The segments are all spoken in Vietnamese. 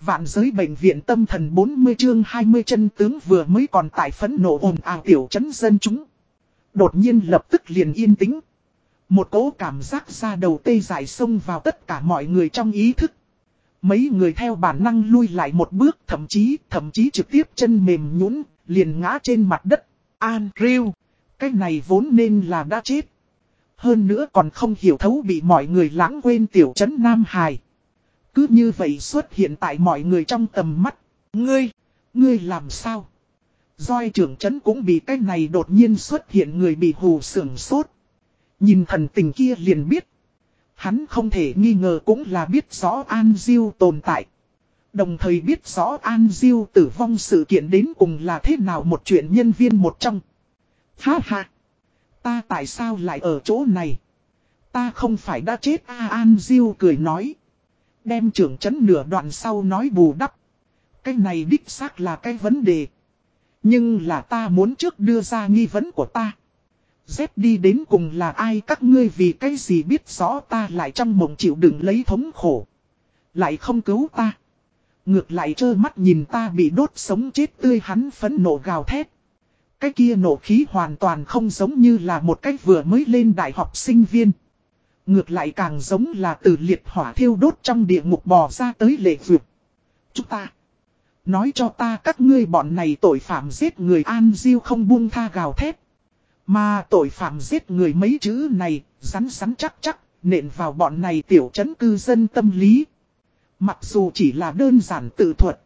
Vạn giới bệnh viện tâm thần 40 chương 20 chân tướng vừa mới còn tại phấn nộ ồn ào tiểu chấn dân chúng. Đột nhiên lập tức liền yên tĩnh. Một cỗ cảm giác ra đầu tê dại xông vào tất cả mọi người trong ý thức. Mấy người theo bản năng lui lại một bước thậm chí, thậm chí trực tiếp chân mềm nhũn liền ngã trên mặt đất. An, riu, cái này vốn nên là đã chết. Hơn nữa còn không hiểu thấu bị mọi người lãng quên tiểu trấn Nam Hải. Cứ như vậy xuất hiện tại mọi người trong tầm mắt. Ngươi, ngươi làm sao? Doi trưởng trấn cũng bị cái này đột nhiên xuất hiện người bị hù sưởng sốt. Nhìn thần tình kia liền biết. Hắn không thể nghi ngờ cũng là biết rõ An Diêu tồn tại. Đồng thời biết rõ An Diêu tử vong sự kiện đến cùng là thế nào một chuyện nhân viên một trong. Ha ha! Ta tại sao lại ở chỗ này? Ta không phải đã chết A An Diêu cười nói. Đem trưởng chấn nửa đoạn sau nói bù đắp. Cái này đích xác là cái vấn đề. Nhưng là ta muốn trước đưa ra nghi vấn của ta. Dép đi đến cùng là ai các ngươi vì cái gì biết rõ ta lại trong mộng chịu đựng lấy thống khổ. Lại không cứu ta. Ngược lại trơ mắt nhìn ta bị đốt sống chết tươi hắn phấn nộ gào thét. Cái kia nổ khí hoàn toàn không giống như là một cách vừa mới lên đại học sinh viên. Ngược lại càng giống là từ liệt hỏa thiêu đốt trong địa ngục bò ra tới lệ vượt. Chúng ta. Nói cho ta các ngươi bọn này tội phạm giết người an diêu không buông tha gào thét. Mà tội phạm giết người mấy chữ này, rắn rắn chắc chắc, nện vào bọn này tiểu trấn cư dân tâm lý. Mặc dù chỉ là đơn giản tự thuật.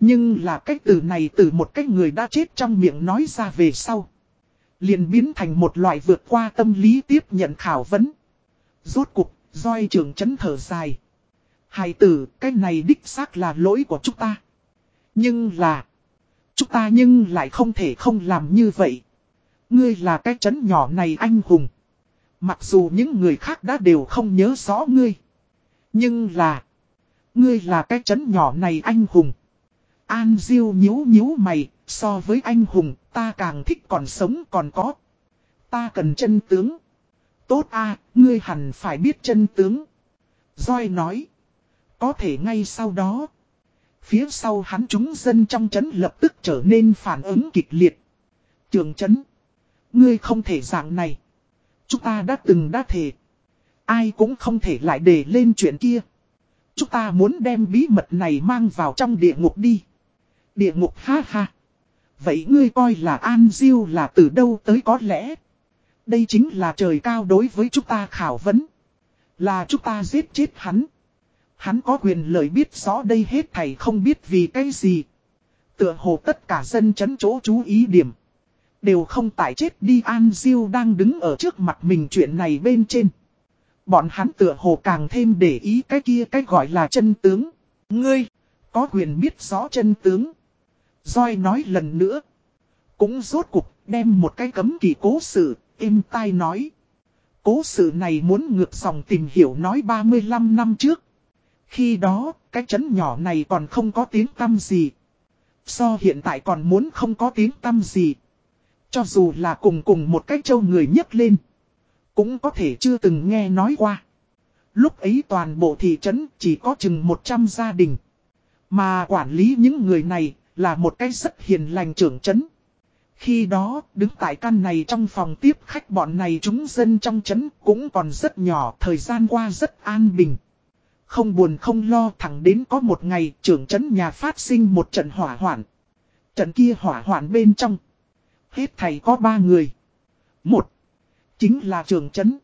Nhưng là cách từ này từ một cách người đã chết trong miệng nói ra về sau. liền biến thành một loại vượt qua tâm lý tiếp nhận khảo vấn. Rốt cục, roi trường chấn thở dài. Hài tử, cái này đích xác là lỗi của chúng ta. Nhưng là, chúng ta nhưng lại không thể không làm như vậy. Ngươi là cái chấn nhỏ này anh hùng. Mặc dù những người khác đã đều không nhớ rõ ngươi. Nhưng là, ngươi là cái chấn nhỏ này anh hùng. An Diêu nhíu nhíu mày, so với anh hùng, ta càng thích còn sống còn có. Ta cần chân tướng. Tốt a, ngươi hẳn phải biết chân tướng. Doi nói. Có thể ngay sau đó. Phía sau hắn chúng dân trong chấn lập tức trở nên phản ứng kịch liệt. Trường chấn. Ngươi không thể dạng này. Chúng ta đã từng đã thể. Ai cũng không thể lại để lên chuyện kia. Chúng ta muốn đem bí mật này mang vào trong địa ngục đi. Địa ngục ha ha. Vậy ngươi coi là An Diêu là từ đâu tới có lẽ. Đây chính là trời cao đối với chúng ta khảo vấn. Là chúng ta giết chết hắn. Hắn có quyền lợi biết rõ đây hết thầy không biết vì cái gì. Tựa hồ tất cả dân chấn chỗ chú ý điểm. Đều không tải chết đi An Diêu đang đứng ở trước mặt mình chuyện này bên trên. Bọn hắn tựa hồ càng thêm để ý cái kia cái gọi là chân tướng. Ngươi, có quyền biết rõ chân tướng. Doi nói lần nữa. Cũng rốt cục đem một cái cấm kỳ cố sự, êm tai nói. Cố sự này muốn ngược dòng tìm hiểu nói 35 năm trước. Khi đó, cái chấn nhỏ này còn không có tiếng tâm gì. So hiện tại còn muốn không có tiếng tâm gì. Cho dù là cùng cùng một cái châu người nhấc lên. Cũng có thể chưa từng nghe nói qua. Lúc ấy toàn bộ thị trấn chỉ có chừng 100 gia đình. Mà quản lý những người này là một cái rất hiền lành trưởng trấn. Khi đó, đứng tại căn này trong phòng tiếp khách bọn này chúng dân trong chấn cũng còn rất nhỏ, thời gian qua rất an bình. Không buồn không lo thẳng đến có một ngày trưởng chấn nhà phát sinh một trận hỏa hoạn. Trận kia hỏa hoạn bên trong. Hết thầy có ba người. Một, chính là trưởng chấn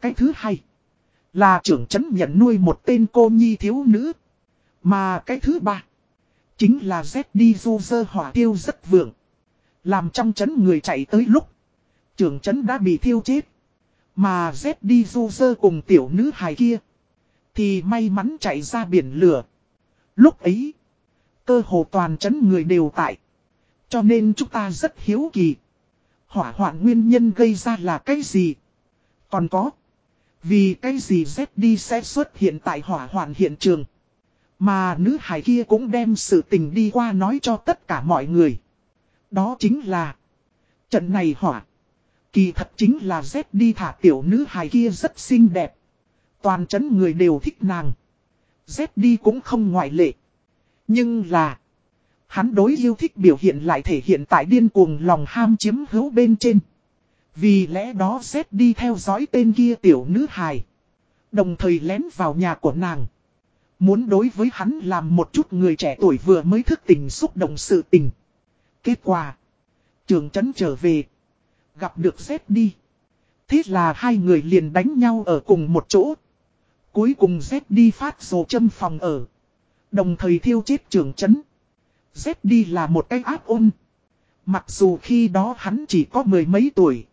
Cái thứ hai, là trưởng chấn nhận nuôi một tên cô nhi thiếu nữ. Mà cái thứ ba, Chính là Z đi du dơ hỏa tiêu rất vượng. Làm trong chấn người chạy tới lúc. Trưởng chấn đã bị thiêu chết. Mà Z đi du sơ cùng tiểu nữ hài kia. Thì may mắn chạy ra biển lửa. Lúc ấy. Cơ hồ toàn chấn người đều tại. Cho nên chúng ta rất hiếu kỳ. Hỏa hoạn nguyên nhân gây ra là cái gì? Còn có. Vì cái gì Z đi sẽ xuất hiện tại hỏa hoạn hiện trường? Mà nữ hài kia cũng đem sự tình đi qua nói cho tất cả mọi người. Đó chính là Trận này hỏa Kỳ thật chính là Z đi thả tiểu nữ hài kia rất xinh đẹp Toàn chấn người đều thích nàng Z đi cũng không ngoại lệ Nhưng là, hắn đối yêu thích biểu hiện lại thể hiện tại điên cuồng lòng ham chiếm hữu bên trên. Vì lẽ đó Z đi theo dõi tên kia tiểu nữ hài. Đồng thời lén vào nhà của nàng. Muốn đối với hắn làm một chút người trẻ tuổi vừa mới thức tình xúc động sự tình. Kết quả. Trường trấn trở về. Gặp được Zed đi. Thế là hai người liền đánh nhau ở cùng một chỗ. Cuối cùng Zed đi phát rồ châm phòng ở. Đồng thời thiêu chết trường trấn. Zed đi là một cái áp ôn. Mặc dù khi đó hắn chỉ có mười mấy tuổi.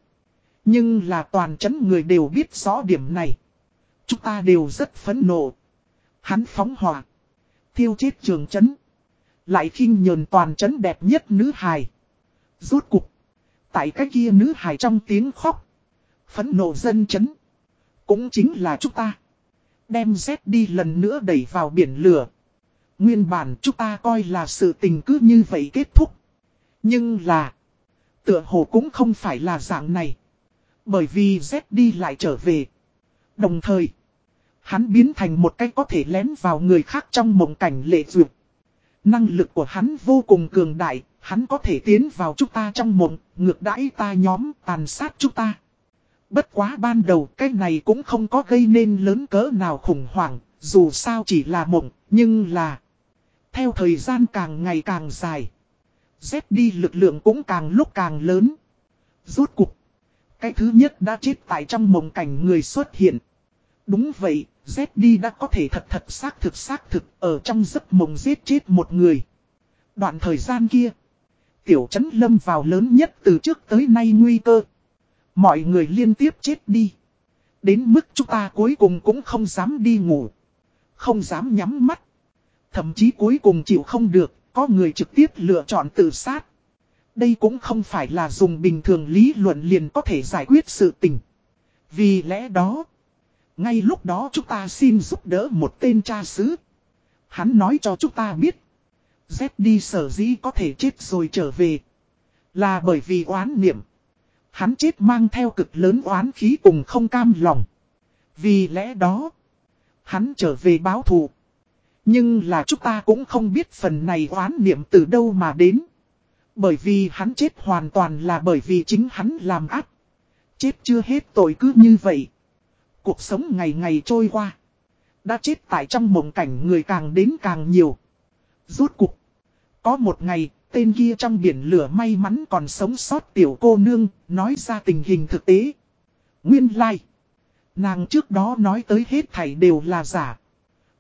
Nhưng là toàn chấn người đều biết rõ điểm này. Chúng ta đều rất phấn nộ. Hắn phóng hỏa. Thiêu chết trường chấn. Lại khinh nhờn toàn trấn đẹp nhất nữ hài. Rốt cục. Tại cái kia nữ hài trong tiếng khóc. Phấn nộ dân chấn. Cũng chính là chúng ta. Đem Z đi lần nữa đẩy vào biển lửa. Nguyên bản chúng ta coi là sự tình cứ như vậy kết thúc. Nhưng là. Tựa hồ cũng không phải là dạng này. Bởi vì Z đi lại trở về. Đồng thời. Hắn biến thành một cách có thể lén vào người khác trong mộng cảnh lệ duyệt. Năng lực của hắn vô cùng cường đại, hắn có thể tiến vào chúng ta trong mộng, ngược đãi ta nhóm, tàn sát chúng ta. Bất quá ban đầu cái này cũng không có gây nên lớn cỡ nào khủng hoảng, dù sao chỉ là mộng, nhưng là... Theo thời gian càng ngày càng dài, Z đi lực lượng cũng càng lúc càng lớn. Rốt cục, cái thứ nhất đã chết tại trong mộng cảnh người xuất hiện. Đúng vậy, ZD đã có thể thật thật xác thực xác thực ở trong giấc mộng giết chết một người. Đoạn thời gian kia, tiểu trấn lâm vào lớn nhất từ trước tới nay nguy cơ. Mọi người liên tiếp chết đi. Đến mức chúng ta cuối cùng cũng không dám đi ngủ. Không dám nhắm mắt. Thậm chí cuối cùng chịu không được, có người trực tiếp lựa chọn tự sát. Đây cũng không phải là dùng bình thường lý luận liền có thể giải quyết sự tình. Vì lẽ đó, ngay lúc đó chúng ta xin giúp đỡ một tên cha xứ. Hắn nói cho chúng ta biết. Z đi sở dĩ có thể chết rồi trở về. Là bởi vì oán niệm. Hắn chết mang theo cực lớn oán khí cùng không cam lòng. Vì lẽ đó. Hắn trở về báo thù. Nhưng là chúng ta cũng không biết phần này oán niệm từ đâu mà đến. Bởi vì hắn chết hoàn toàn là bởi vì chính hắn làm ác. Chết chưa hết tội cứ như vậy. Cuộc sống ngày ngày trôi qua. Đã chết tại trong mộng cảnh người càng đến càng nhiều. Rốt cuộc, Có một ngày, tên kia trong biển lửa may mắn còn sống sót tiểu cô nương, nói ra tình hình thực tế. Nguyên lai. Like. Nàng trước đó nói tới hết thảy đều là giả.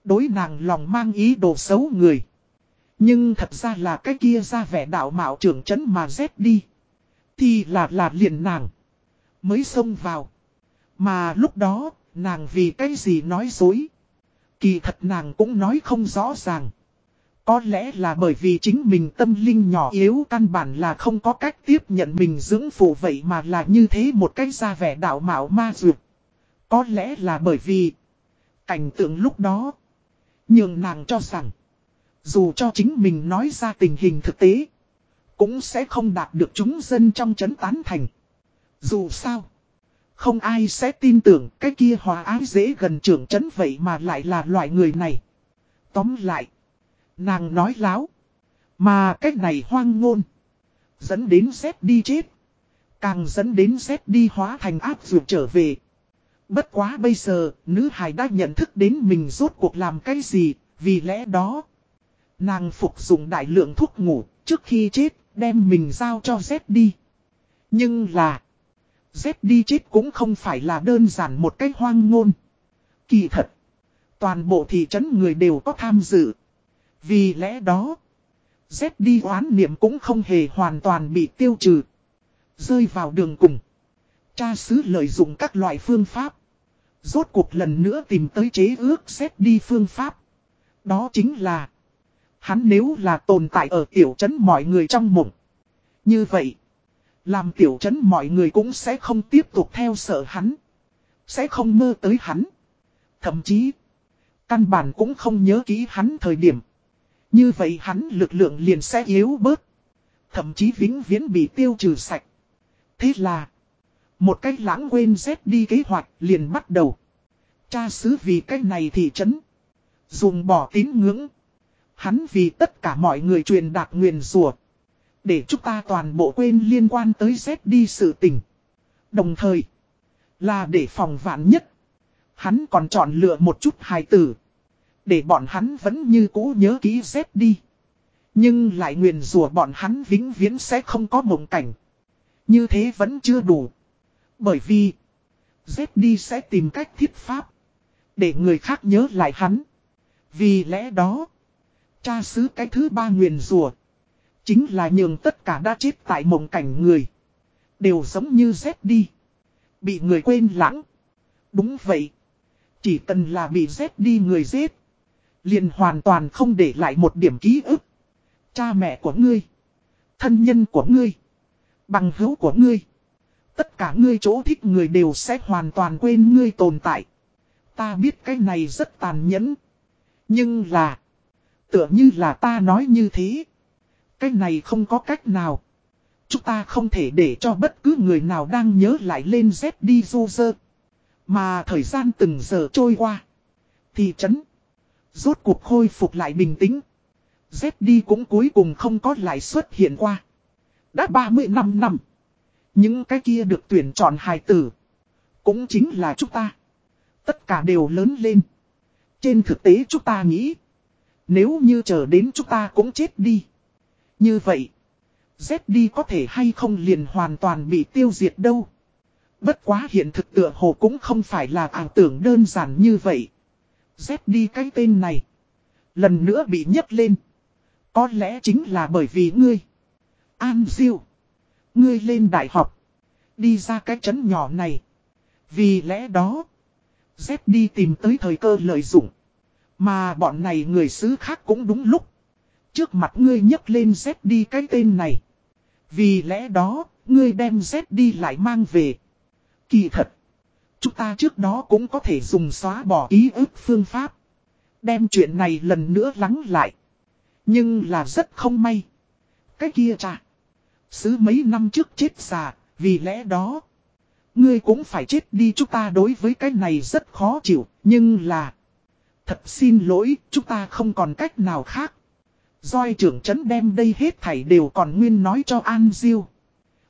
Đối nàng lòng mang ý đồ xấu người. Nhưng thật ra là cái kia ra vẻ đạo mạo trưởng chấn mà rét đi. Thì là là liền nàng. Mới xông vào. Mà lúc đó, nàng vì cái gì nói dối. Kỳ thật nàng cũng nói không rõ ràng. Có lẽ là bởi vì chính mình tâm linh nhỏ yếu căn bản là không có cách tiếp nhận mình dưỡng phụ vậy mà là như thế một cách ra vẻ đạo mạo ma dược. Có lẽ là bởi vì cảnh tượng lúc đó nhường nàng cho rằng dù cho chính mình nói ra tình hình thực tế cũng sẽ không đạt được chúng dân trong chấn tán thành. Dù sao không ai sẽ tin tưởng cái kia hòa ái dễ gần trưởng chấn vậy mà lại là loại người này. Tóm lại. Nàng nói láo. Mà cái này hoang ngôn. Dẫn đến xếp đi chết. Càng dẫn đến xếp đi hóa thành áp dụng trở về. Bất quá bây giờ, nữ hài đã nhận thức đến mình rốt cuộc làm cái gì, vì lẽ đó. Nàng phục dụng đại lượng thuốc ngủ, trước khi chết, đem mình giao cho Z đi. Nhưng là, Dép đi chết cũng không phải là đơn giản một cách hoang ngôn. Kỳ thật, toàn bộ thị trấn người đều có tham dự. Vì lẽ đó, Dép đi oán niệm cũng không hề hoàn toàn bị tiêu trừ. Rơi vào đường cùng. Cha xứ lợi dụng các loại phương pháp. Rốt cuộc lần nữa tìm tới chế ước xét đi phương pháp. Đó chính là, hắn nếu là tồn tại ở tiểu trấn mọi người trong mộng. Như vậy, làm tiểu trấn mọi người cũng sẽ không tiếp tục theo sợ hắn. Sẽ không mơ tới hắn. Thậm chí, căn bản cũng không nhớ kỹ hắn thời điểm. Như vậy hắn lực lượng liền sẽ yếu bớt. Thậm chí vĩnh viễn bị tiêu trừ sạch. Thế là, một cách lãng quên dép đi kế hoạch liền bắt đầu. Cha xứ vì cách này thì chấn. Dùng bỏ tín ngưỡng. Hắn vì tất cả mọi người truyền đạt nguyền ruột. Để chúng ta toàn bộ quên liên quan tới Z đi sự tình. Đồng thời, là để phòng vạn nhất. Hắn còn chọn lựa một chút hài tử. Để bọn hắn vẫn như cũ nhớ ký Z đi. Nhưng lại nguyền rùa bọn hắn vĩnh viễn sẽ không có mộng cảnh. Như thế vẫn chưa đủ. Bởi vì, Z đi sẽ tìm cách thiết pháp. Để người khác nhớ lại hắn. Vì lẽ đó, cha xứ cái thứ ba nguyền rùa. Chính là nhường tất cả đã chết tại mộng cảnh người. Đều giống như Z đi. Bị người quên lãng. Đúng vậy. Chỉ cần là bị Z đi người giết. Liền hoàn toàn không để lại một điểm ký ức. Cha mẹ của ngươi. Thân nhân của ngươi. Bằng hữu của ngươi. Tất cả ngươi chỗ thích người đều sẽ hoàn toàn quên ngươi tồn tại. Ta biết cái này rất tàn nhẫn. Nhưng là. Tựa như là ta nói như thế. Cái này không có cách nào. Chúng ta không thể để cho bất cứ người nào đang nhớ lại lên Z đi du dơ. Mà thời gian từng giờ trôi qua. Thị trấn. Rốt cuộc khôi phục lại bình tĩnh. Z đi cũng cuối cùng không có lại xuất hiện qua. Đã 35 năm. Những cái kia được tuyển chọn hài tử. Cũng chính là chúng ta. Tất cả đều lớn lên. Trên thực tế chúng ta nghĩ. Nếu như chờ đến chúng ta cũng chết đi. Như vậy. Z đi có thể hay không liền hoàn toàn bị tiêu diệt đâu. Bất quá hiện thực tựa hồ cũng không phải là ảo tưởng đơn giản như vậy. Z đi cái tên này. Lần nữa bị nhấc lên. Có lẽ chính là bởi vì ngươi. An Diêu. Ngươi lên đại học. Đi ra cái trấn nhỏ này. Vì lẽ đó. Z đi tìm tới thời cơ lợi dụng. Mà bọn này người xứ khác cũng đúng lúc. Trước mặt ngươi nhấc lên Z đi cái tên này. Vì lẽ đó, ngươi đem Z đi lại mang về. Kỳ thật. Chúng ta trước đó cũng có thể dùng xóa bỏ ý ức phương pháp. Đem chuyện này lần nữa lắng lại. Nhưng là rất không may. Cái kia chà. Sứ mấy năm trước chết già, vì lẽ đó. Ngươi cũng phải chết đi chúng ta đối với cái này rất khó chịu, nhưng là... Thật xin lỗi, chúng ta không còn cách nào khác. Doi trưởng trấn đem đây hết thảy đều còn nguyên nói cho An Diêu.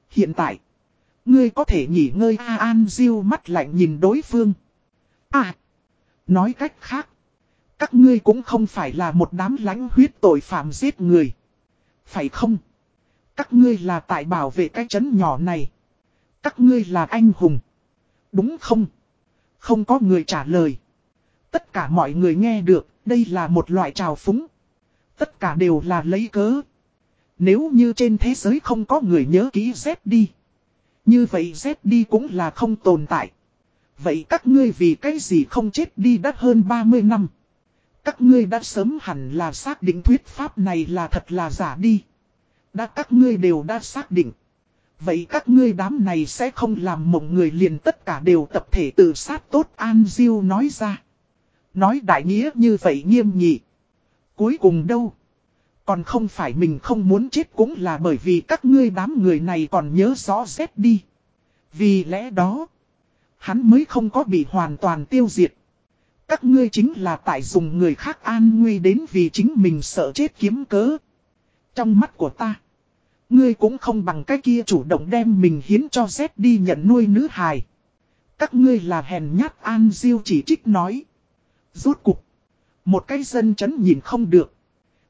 Hiện tại, ngươi có thể nghỉ ngơi A An Diêu mắt lạnh nhìn đối phương. À, nói cách khác, các ngươi cũng không phải là một đám lánh huyết tội phạm giết người. Phải không? Các ngươi là tại bảo vệ cái trấn nhỏ này. Các ngươi là anh hùng. Đúng không? Không có người trả lời. Tất cả mọi người nghe được, đây là một loại trào phúng. Tất cả đều là lấy cớ. Nếu như trên thế giới không có người nhớ ký Z đi. Như vậy Z đi cũng là không tồn tại. Vậy các ngươi vì cái gì không chết đi đã hơn 30 năm. Các ngươi đã sớm hẳn là xác định thuyết pháp này là thật là giả đi. Đã các ngươi đều đã xác định. Vậy các ngươi đám này sẽ không làm mộng người liền tất cả đều tập thể tự sát tốt An Diêu nói ra. Nói đại nghĩa như vậy nghiêm nhị. Cuối cùng đâu? Còn không phải mình không muốn chết cũng là bởi vì các ngươi đám người này còn nhớ rõ rét đi. Vì lẽ đó, hắn mới không có bị hoàn toàn tiêu diệt. Các ngươi chính là tại dùng người khác an nguy đến vì chính mình sợ chết kiếm cớ. Trong mắt của ta, ngươi cũng không bằng cái kia chủ động đem mình hiến cho Z đi nhận nuôi nữ hài. Các ngươi là hèn nhát An Diêu chỉ trích nói. Rốt cục. Một cái dân chấn nhìn không được.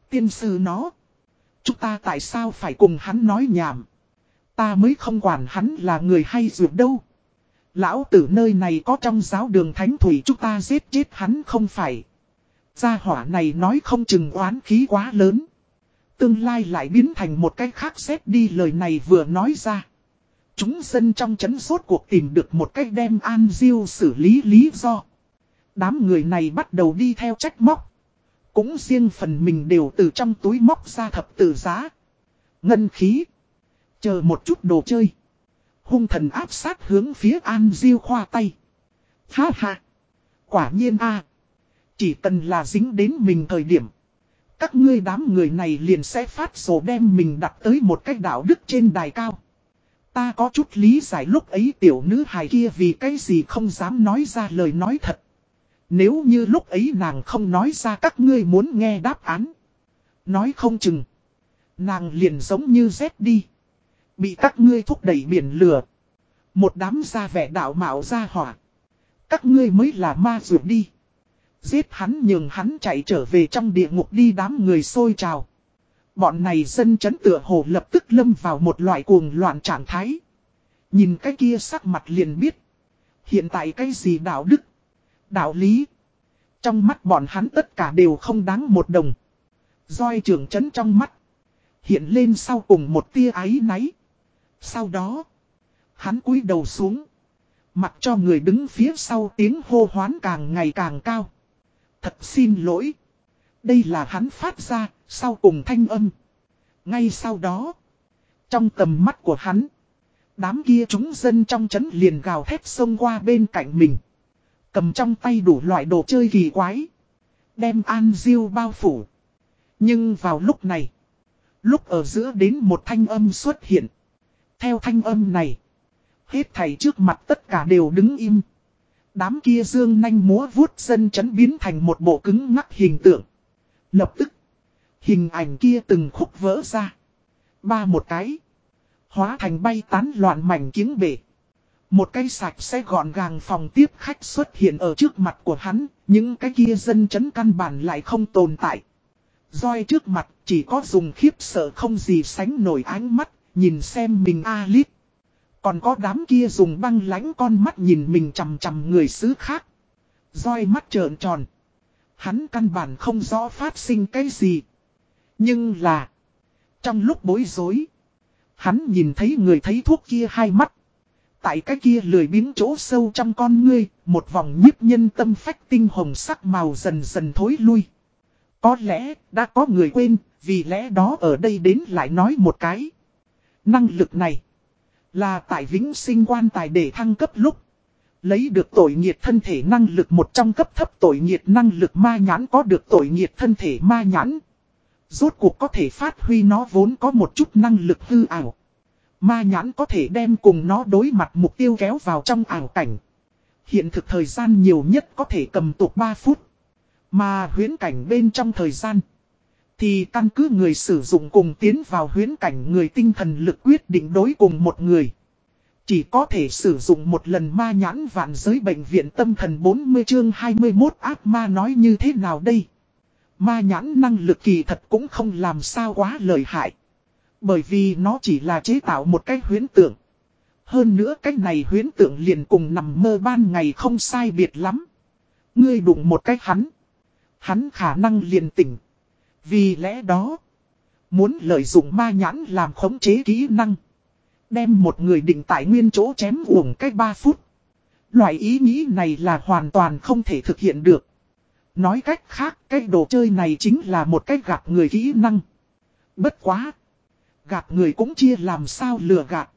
Tiên sư nó. Chúng ta tại sao phải cùng hắn nói nhảm. Ta mới không quản hắn là người hay dược đâu. Lão tử nơi này có trong giáo đường thánh thủy chúng ta giết chết hắn không phải. Gia hỏa này nói không chừng oán khí quá lớn. Tương lai lại biến thành một cái khác xét đi lời này vừa nói ra. Chúng dân trong chấn sốt cuộc tìm được một cách đem An Diêu xử lý lý do. Đám người này bắt đầu đi theo trách móc. Cũng riêng phần mình đều từ trong túi móc ra thập tử giá. Ngân khí. Chờ một chút đồ chơi. Hung thần áp sát hướng phía An Diêu khoa tay. Ha ha. Quả nhiên a Chỉ cần là dính đến mình thời điểm. Các ngươi đám người này liền sẽ phát sổ đem mình đặt tới một cách đạo đức trên đài cao. Ta có chút lý giải lúc ấy tiểu nữ hài kia vì cái gì không dám nói ra lời nói thật. Nếu như lúc ấy nàng không nói ra các ngươi muốn nghe đáp án. Nói không chừng. Nàng liền giống như rét đi. Bị các ngươi thúc đẩy biển lửa. Một đám ra vẻ đạo mạo ra hỏa. Các ngươi mới là ma rượu đi. Giết hắn nhường hắn chạy trở về trong địa ngục đi đám người xôi trào. Bọn này dân chấn tựa hồ lập tức lâm vào một loại cuồng loạn trạng thái. Nhìn cái kia sắc mặt liền biết. Hiện tại cái gì đạo đức, đạo lý. Trong mắt bọn hắn tất cả đều không đáng một đồng. Doi trưởng chấn trong mắt. Hiện lên sau cùng một tia ái náy. Sau đó. Hắn cúi đầu xuống. Mặc cho người đứng phía sau tiếng hô hoán càng ngày càng cao. Thật xin lỗi. Đây là hắn phát ra, sau cùng thanh âm. Ngay sau đó. Trong tầm mắt của hắn. Đám kia chúng dân trong chấn liền gào thét xông qua bên cạnh mình. Cầm trong tay đủ loại đồ chơi kỳ quái. Đem An Diêu bao phủ. Nhưng vào lúc này. Lúc ở giữa đến một thanh âm xuất hiện. Theo thanh âm này. Hết thầy trước mặt tất cả đều đứng im. Đám kia dương nanh múa vuốt dân chấn biến thành một bộ cứng ngắc hình tượng. Lập tức. Hình ảnh kia từng khúc vỡ ra. Ba một cái. Hóa thành bay tán loạn mảnh kiếng bể. Một cây sạch sẽ gọn gàng phòng tiếp khách xuất hiện ở trước mặt của hắn, những cái kia dân chấn căn bản lại không tồn tại. Roi trước mặt chỉ có dùng khiếp sợ không gì sánh nổi ánh mắt, nhìn xem mình a lít. Còn có đám kia dùng băng lánh con mắt nhìn mình chầm chầm người xứ khác. Roi mắt trợn tròn. Hắn căn bản không rõ phát sinh cái gì. Nhưng là. Trong lúc bối rối. Hắn nhìn thấy người thấy thuốc kia hai mắt. Tại cái kia lười biến chỗ sâu trong con ngươi, một vòng nhiếp nhân tâm phách tinh hồng sắc màu dần dần thối lui. Có lẽ, đã có người quên, vì lẽ đó ở đây đến lại nói một cái. Năng lực này, là tại vĩnh sinh quan tài để thăng cấp lúc. Lấy được tội nhiệt thân thể năng lực một trong cấp thấp tội nhiệt năng lực ma nhãn có được tội nhiệt thân thể ma nhãn. Rốt cuộc có thể phát huy nó vốn có một chút năng lực hư ảo. Ma nhãn có thể đem cùng nó đối mặt mục tiêu kéo vào trong ảo cảnh. Hiện thực thời gian nhiều nhất có thể cầm tục 3 phút. Mà huyến cảnh bên trong thời gian. Thì căn cứ người sử dụng cùng tiến vào huyến cảnh người tinh thần lực quyết định đối cùng một người. Chỉ có thể sử dụng một lần ma nhãn vạn giới bệnh viện tâm thần 40 chương 21 ác ma nói như thế nào đây. Ma nhãn năng lực kỳ thật cũng không làm sao quá lợi hại. Bởi vì nó chỉ là chế tạo một cái huyến tượng. Hơn nữa cái này huyến tượng liền cùng nằm mơ ban ngày không sai biệt lắm. Ngươi đụng một cái hắn. Hắn khả năng liền tỉnh. Vì lẽ đó, muốn lợi dụng ma nhãn làm khống chế kỹ năng. Đem một người định tại nguyên chỗ chém uổng cách 3 phút. Loại ý nghĩ này là hoàn toàn không thể thực hiện được. Nói cách khác, cái đồ chơi này chính là một cách gặp người kỹ năng. Bất quá. Gạt người cũng chia làm sao lừa gạt.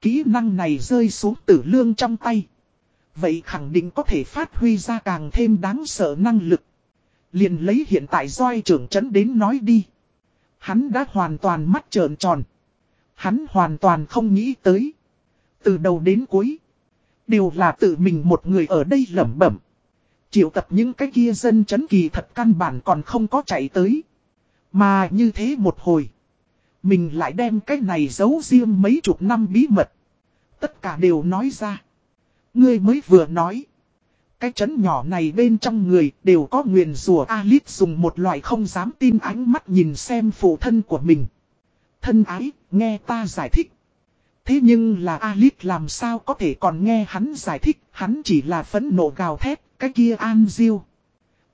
Kỹ năng này rơi xuống tử lương trong tay. Vậy khẳng định có thể phát huy ra càng thêm đáng sợ năng lực. Liền lấy hiện tại doi trưởng trấn đến nói đi. Hắn đã hoàn toàn mắt trợn tròn. Hắn hoàn toàn không nghĩ tới. Từ đầu đến cuối. Đều là tự mình một người ở đây lẩm bẩm. Triệu tập những cái kia dân chấn kỳ thật căn bản còn không có chạy tới. Mà như thế một hồi. Mình lại đem cái này giấu riêng mấy chục năm bí mật. Tất cả đều nói ra. Ngươi mới vừa nói. Cái chấn nhỏ này bên trong người đều có nguyền rùa Alip dùng một loại không dám tin ánh mắt nhìn xem phụ thân của mình. Thân ái, nghe ta giải thích. Thế nhưng là Alip làm sao có thể còn nghe hắn giải thích, hắn chỉ là phẫn nộ gào thét, cái kia An Diêu.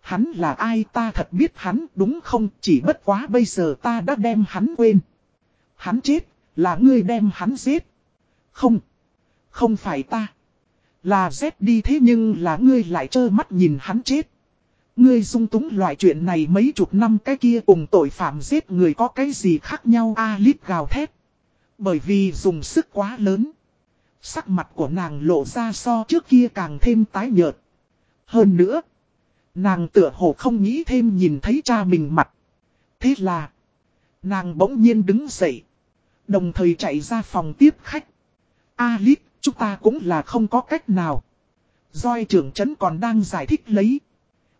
Hắn là ai ta thật biết hắn đúng không, chỉ bất quá bây giờ ta đã đem hắn quên. Hắn chết, là ngươi đem hắn giết. Không, không phải ta. Là giết đi thế nhưng là ngươi lại trơ mắt nhìn hắn chết. Ngươi dung túng loại chuyện này mấy chục năm cái kia cùng tội phạm giết người có cái gì khác nhau a lít gào thét. Bởi vì dùng sức quá lớn. Sắc mặt của nàng lộ ra so trước kia càng thêm tái nhợt. Hơn nữa. Nàng tựa hồ không nghĩ thêm nhìn thấy cha mình mặt. Thế là. Nàng bỗng nhiên đứng dậy. Đồng thời chạy ra phòng tiếp khách. Alip, chúng ta cũng là không có cách nào. Doi trưởng trấn còn đang giải thích lấy.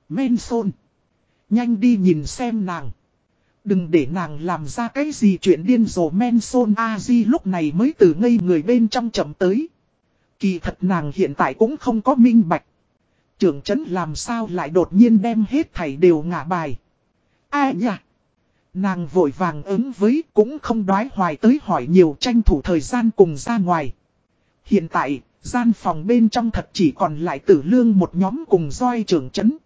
Men Nhanh đi nhìn xem nàng. Đừng để nàng làm ra cái gì chuyện điên rồ men son A-Z lúc này mới từ ngây người bên trong chậm tới. Kỳ thật nàng hiện tại cũng không có minh bạch. Trưởng chấn làm sao lại đột nhiên đem hết thảy đều ngả bài. Ai nhạc? Nàng vội vàng ứng với cũng không đoái hoài tới hỏi nhiều tranh thủ thời gian cùng ra ngoài. Hiện tại, gian phòng bên trong thật chỉ còn lại tử lương một nhóm cùng roi trưởng chấn.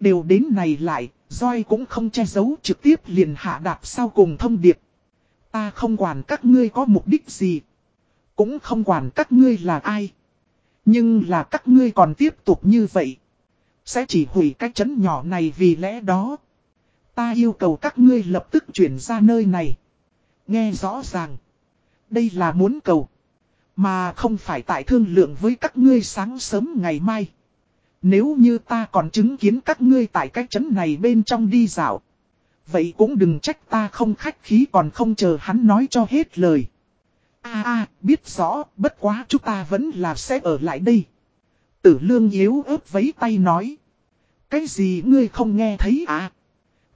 Đều đến này lại, roi cũng không che giấu trực tiếp liền hạ đạp sau cùng thông điệp. Ta không quản các ngươi có mục đích gì. Cũng không quản các ngươi là ai. Nhưng là các ngươi còn tiếp tục như vậy. Sẽ chỉ hủy cái chấn nhỏ này vì lẽ đó. Ta yêu cầu các ngươi lập tức chuyển ra nơi này. Nghe rõ ràng. Đây là muốn cầu. Mà không phải tại thương lượng với các ngươi sáng sớm ngày mai. Nếu như ta còn chứng kiến các ngươi tại cái trấn này bên trong đi dạo. Vậy cũng đừng trách ta không khách khí còn không chờ hắn nói cho hết lời. a a biết rõ, bất quá chúng ta vẫn là sẽ ở lại đây. Tử lương yếu ớt vấy tay nói. Cái gì ngươi không nghe thấy à?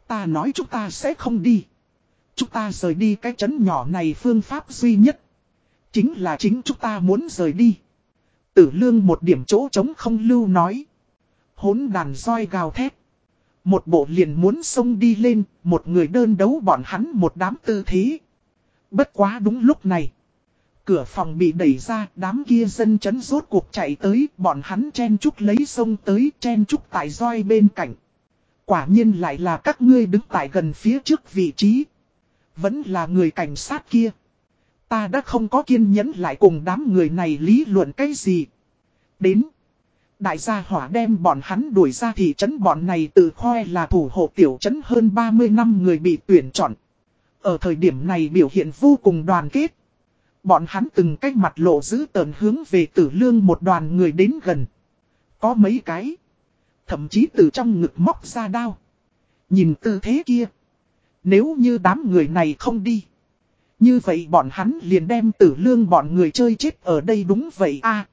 Ta nói chúng ta sẽ không đi. Chúng ta rời đi cái chấn nhỏ này phương pháp duy nhất. Chính là chính chúng ta muốn rời đi. Tử lương một điểm chỗ trống không lưu nói. Hốn đàn roi gào thét. Một bộ liền muốn xông đi lên, một người đơn đấu bọn hắn một đám tư thế. Bất quá đúng lúc này. Cửa phòng bị đẩy ra, đám kia dân chấn rốt cuộc chạy tới, bọn hắn chen chúc lấy sông tới, chen chúc tại roi bên cạnh. Quả nhiên lại là các ngươi đứng tại gần phía trước vị trí. Vẫn là người cảnh sát kia. Ta đã không có kiên nhẫn lại cùng đám người này lý luận cái gì. Đến. Đại gia hỏa đem bọn hắn đuổi ra thị trấn bọn này tự khoe là thủ hộ tiểu trấn hơn 30 năm người bị tuyển chọn. Ở thời điểm này biểu hiện vô cùng đoàn kết. Bọn hắn từng cách mặt lộ giữ tờn hướng về tử lương một đoàn người đến gần. Có mấy cái. Thậm chí từ trong ngực móc ra đao. Nhìn tư thế kia. Nếu như đám người này không đi. Như vậy bọn hắn liền đem tử lương bọn người chơi chết ở đây đúng vậy a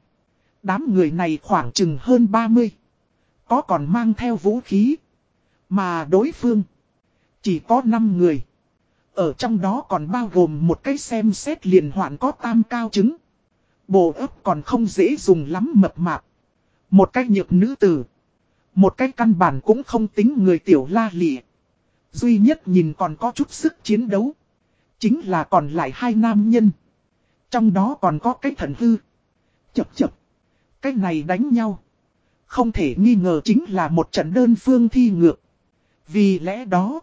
Đám người này khoảng chừng hơn 30. Có còn mang theo vũ khí. Mà đối phương. Chỉ có 5 người. Ở trong đó còn bao gồm một cái xem xét liền hoạn có tam cao chứng. Bộ ấp còn không dễ dùng lắm mập mạp. Một cái nhược nữ tử. Một cái căn bản cũng không tính người tiểu la lịa. Duy nhất nhìn còn có chút sức chiến đấu. Chính là còn lại hai nam nhân. Trong đó còn có cái thần hư. Chập chập. Cái này đánh nhau. Không thể nghi ngờ chính là một trận đơn phương thi ngược. Vì lẽ đó.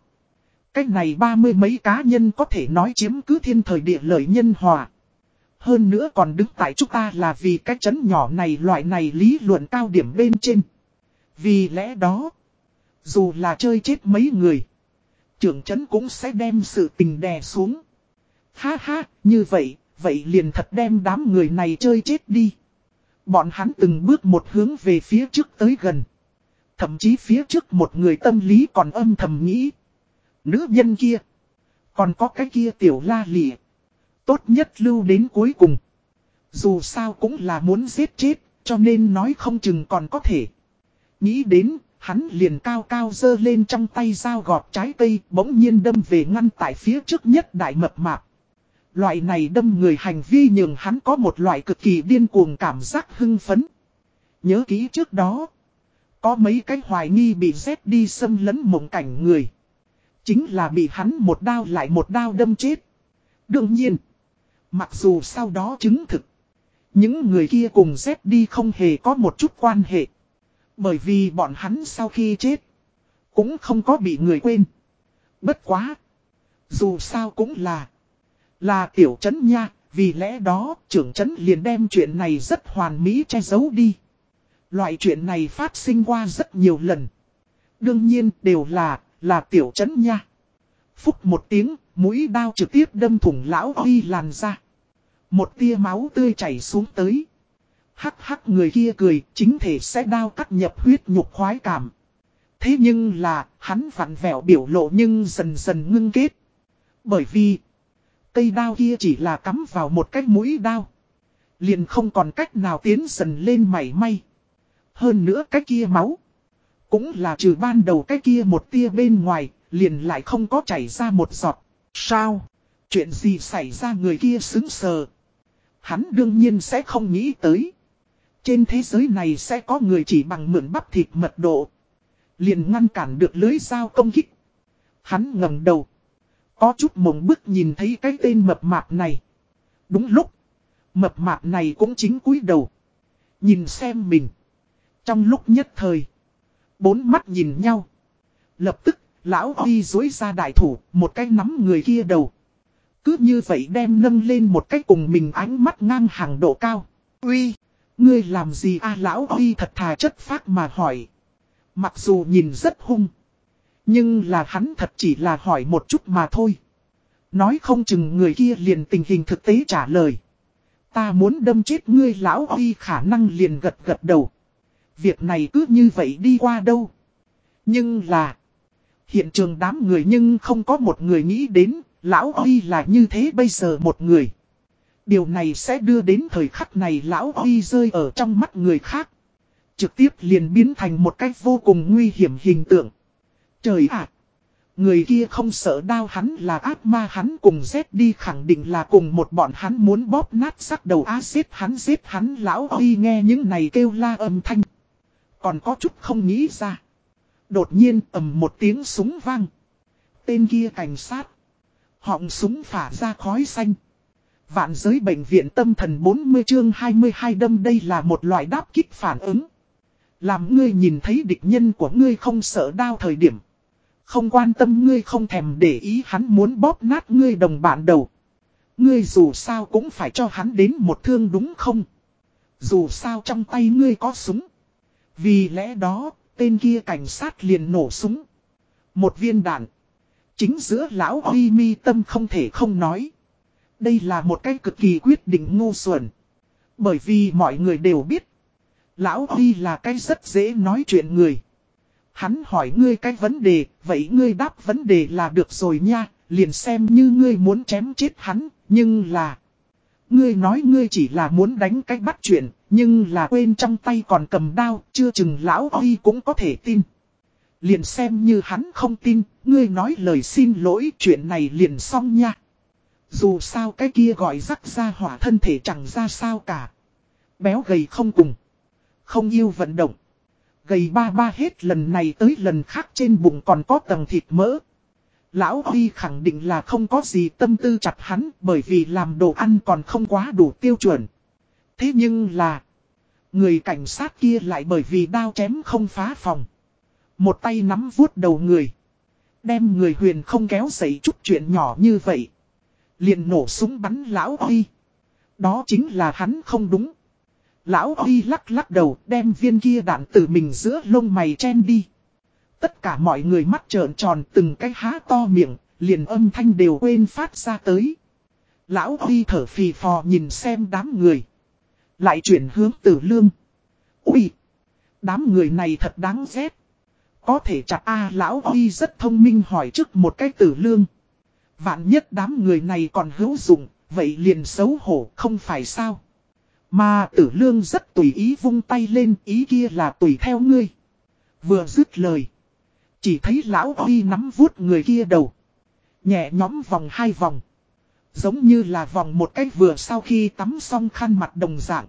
Cái này ba mươi mấy cá nhân có thể nói chiếm cứ thiên thời địa lợi nhân hòa. Hơn nữa còn đứng tại chúng ta là vì cái chấn nhỏ này, loại này lý luận cao điểm bên trên. Vì lẽ đó. Dù là chơi chết mấy người. Trưởng chấn cũng sẽ đem sự tình đè xuống. Ha ha, như vậy, vậy liền thật đem đám người này chơi chết đi. Bọn hắn từng bước một hướng về phía trước tới gần. Thậm chí phía trước một người tâm lý còn âm thầm nghĩ. Nữ nhân kia. Còn có cái kia tiểu la lịa. Tốt nhất lưu đến cuối cùng. Dù sao cũng là muốn giết chết, cho nên nói không chừng còn có thể. Nghĩ đến, hắn liền cao cao dơ lên trong tay dao gọt trái cây, bỗng nhiên đâm về ngăn tại phía trước nhất đại mập mạp. Loại này đâm người hành vi nhường hắn có một loại cực kỳ điên cuồng cảm giác hưng phấn. Nhớ kỹ trước đó, có mấy cái hoài nghi bị rét đi xâm lấn mộng cảnh người. Chính là bị hắn một đao lại một đao đâm chết. Đương nhiên, mặc dù sau đó chứng thực, những người kia cùng rét đi không hề có một chút quan hệ. Bởi vì bọn hắn sau khi chết, cũng không có bị người quên. Bất quá, dù sao cũng là là tiểu trấn nha, vì lẽ đó trưởng trấn liền đem chuyện này rất hoàn mỹ che giấu đi. Loại chuyện này phát sinh qua rất nhiều lần. Đương nhiên đều là, là tiểu trấn nha. Phúc một tiếng, mũi đao trực tiếp đâm thủng lão huy làn ra. Một tia máu tươi chảy xuống tới. Hắc hắc người kia cười, chính thể sẽ đao cắt nhập huyết nhục khoái cảm. Thế nhưng là, hắn vặn vẹo biểu lộ nhưng dần dần ngưng kết. Bởi vì, Cây đao kia chỉ là cắm vào một cái mũi đao. Liền không còn cách nào tiến dần lên mảy may. Hơn nữa cái kia máu. Cũng là trừ ban đầu cái kia một tia bên ngoài, liền lại không có chảy ra một giọt. Sao? Chuyện gì xảy ra người kia xứng sờ? Hắn đương nhiên sẽ không nghĩ tới. Trên thế giới này sẽ có người chỉ bằng mượn bắp thịt mật độ. Liền ngăn cản được lưới dao công kích. Hắn ngẩng đầu. Có chút mộng bức nhìn thấy cái tên mập mạp này. Đúng lúc. Mập mạp này cũng chính cúi đầu. Nhìn xem mình. Trong lúc nhất thời. Bốn mắt nhìn nhau. Lập tức, lão đi dối ra đại thủ, một cái nắm người kia đầu. Cứ như vậy đem nâng lên một cái cùng mình ánh mắt ngang hàng độ cao. Uy, ngươi làm gì à lão Huy thật thà chất phác mà hỏi. Mặc dù nhìn rất hung. Nhưng là hắn thật chỉ là hỏi một chút mà thôi. Nói không chừng người kia liền tình hình thực tế trả lời. Ta muốn đâm chết ngươi, lão Huy khả năng liền gật gật đầu. Việc này cứ như vậy đi qua đâu. Nhưng là. Hiện trường đám người nhưng không có một người nghĩ đến. Lão Huy là như thế bây giờ một người. Điều này sẽ đưa đến thời khắc này lão Huy rơi ở trong mắt người khác. Trực tiếp liền biến thành một cách vô cùng nguy hiểm hình tượng. Trời ạ! Người kia không sợ đau hắn là ác ma hắn cùng dép đi khẳng định là cùng một bọn hắn muốn bóp nát sắc đầu á xếp hắn giết hắn lão Huy nghe những này kêu la âm thanh. Còn có chút không nghĩ ra. Đột nhiên ầm một tiếng súng vang. Tên kia cảnh sát. Họng súng phả ra khói xanh. Vạn giới bệnh viện tâm thần 40 chương 22 đâm đây là một loại đáp kích phản ứng. Làm ngươi nhìn thấy địch nhân của ngươi không sợ đau thời điểm. Không quan tâm ngươi không thèm để ý hắn muốn bóp nát ngươi đồng bạn đầu. Ngươi dù sao cũng phải cho hắn đến một thương đúng không? Dù sao trong tay ngươi có súng. Vì lẽ đó, tên kia cảnh sát liền nổ súng. Một viên đạn. Chính giữa lão Huy mi tâm không thể không nói. Đây là một cái cực kỳ quyết định ngu xuẩn. Bởi vì mọi người đều biết. Lão Huy là cái rất dễ nói chuyện người. Hắn hỏi ngươi cái vấn đề, vậy ngươi đáp vấn đề là được rồi nha, liền xem như ngươi muốn chém chết hắn, nhưng là... Ngươi nói ngươi chỉ là muốn đánh cái bắt chuyện, nhưng là quên trong tay còn cầm đao, chưa chừng lão Huy cũng có thể tin. Liền xem như hắn không tin, ngươi nói lời xin lỗi chuyện này liền xong nha. Dù sao cái kia gọi rắc ra hỏa thân thể chẳng ra sao cả. Béo gầy không cùng. Không yêu vận động. Gầy ba ba hết lần này tới lần khác trên bụng còn có tầng thịt mỡ. Lão Huy khẳng định là không có gì tâm tư chặt hắn bởi vì làm đồ ăn còn không quá đủ tiêu chuẩn. Thế nhưng là, người cảnh sát kia lại bởi vì đao chém không phá phòng. Một tay nắm vuốt đầu người. Đem người huyền không kéo dậy chút chuyện nhỏ như vậy. Liền nổ súng bắn lão Huy. Đó chính là hắn không đúng. Lão Huy lắc lắc đầu đem viên kia đạn từ mình giữa lông mày chen đi. Tất cả mọi người mắt trợn tròn từng cái há to miệng, liền âm thanh đều quên phát ra tới. Lão Huy thở phì phò nhìn xem đám người. Lại chuyển hướng tử lương. Ui! Đám người này thật đáng ghét. Có thể chặt A Lão Huy rất thông minh hỏi trước một cái tử lương. Vạn nhất đám người này còn hữu dụng, vậy liền xấu hổ không phải sao. Mà tử lương rất tùy ý vung tay lên ý kia là tùy theo ngươi. Vừa dứt lời. Chỉ thấy lão Huy nắm vuốt người kia đầu. Nhẹ nhóm vòng hai vòng. Giống như là vòng một cách vừa sau khi tắm xong khăn mặt đồng dạng.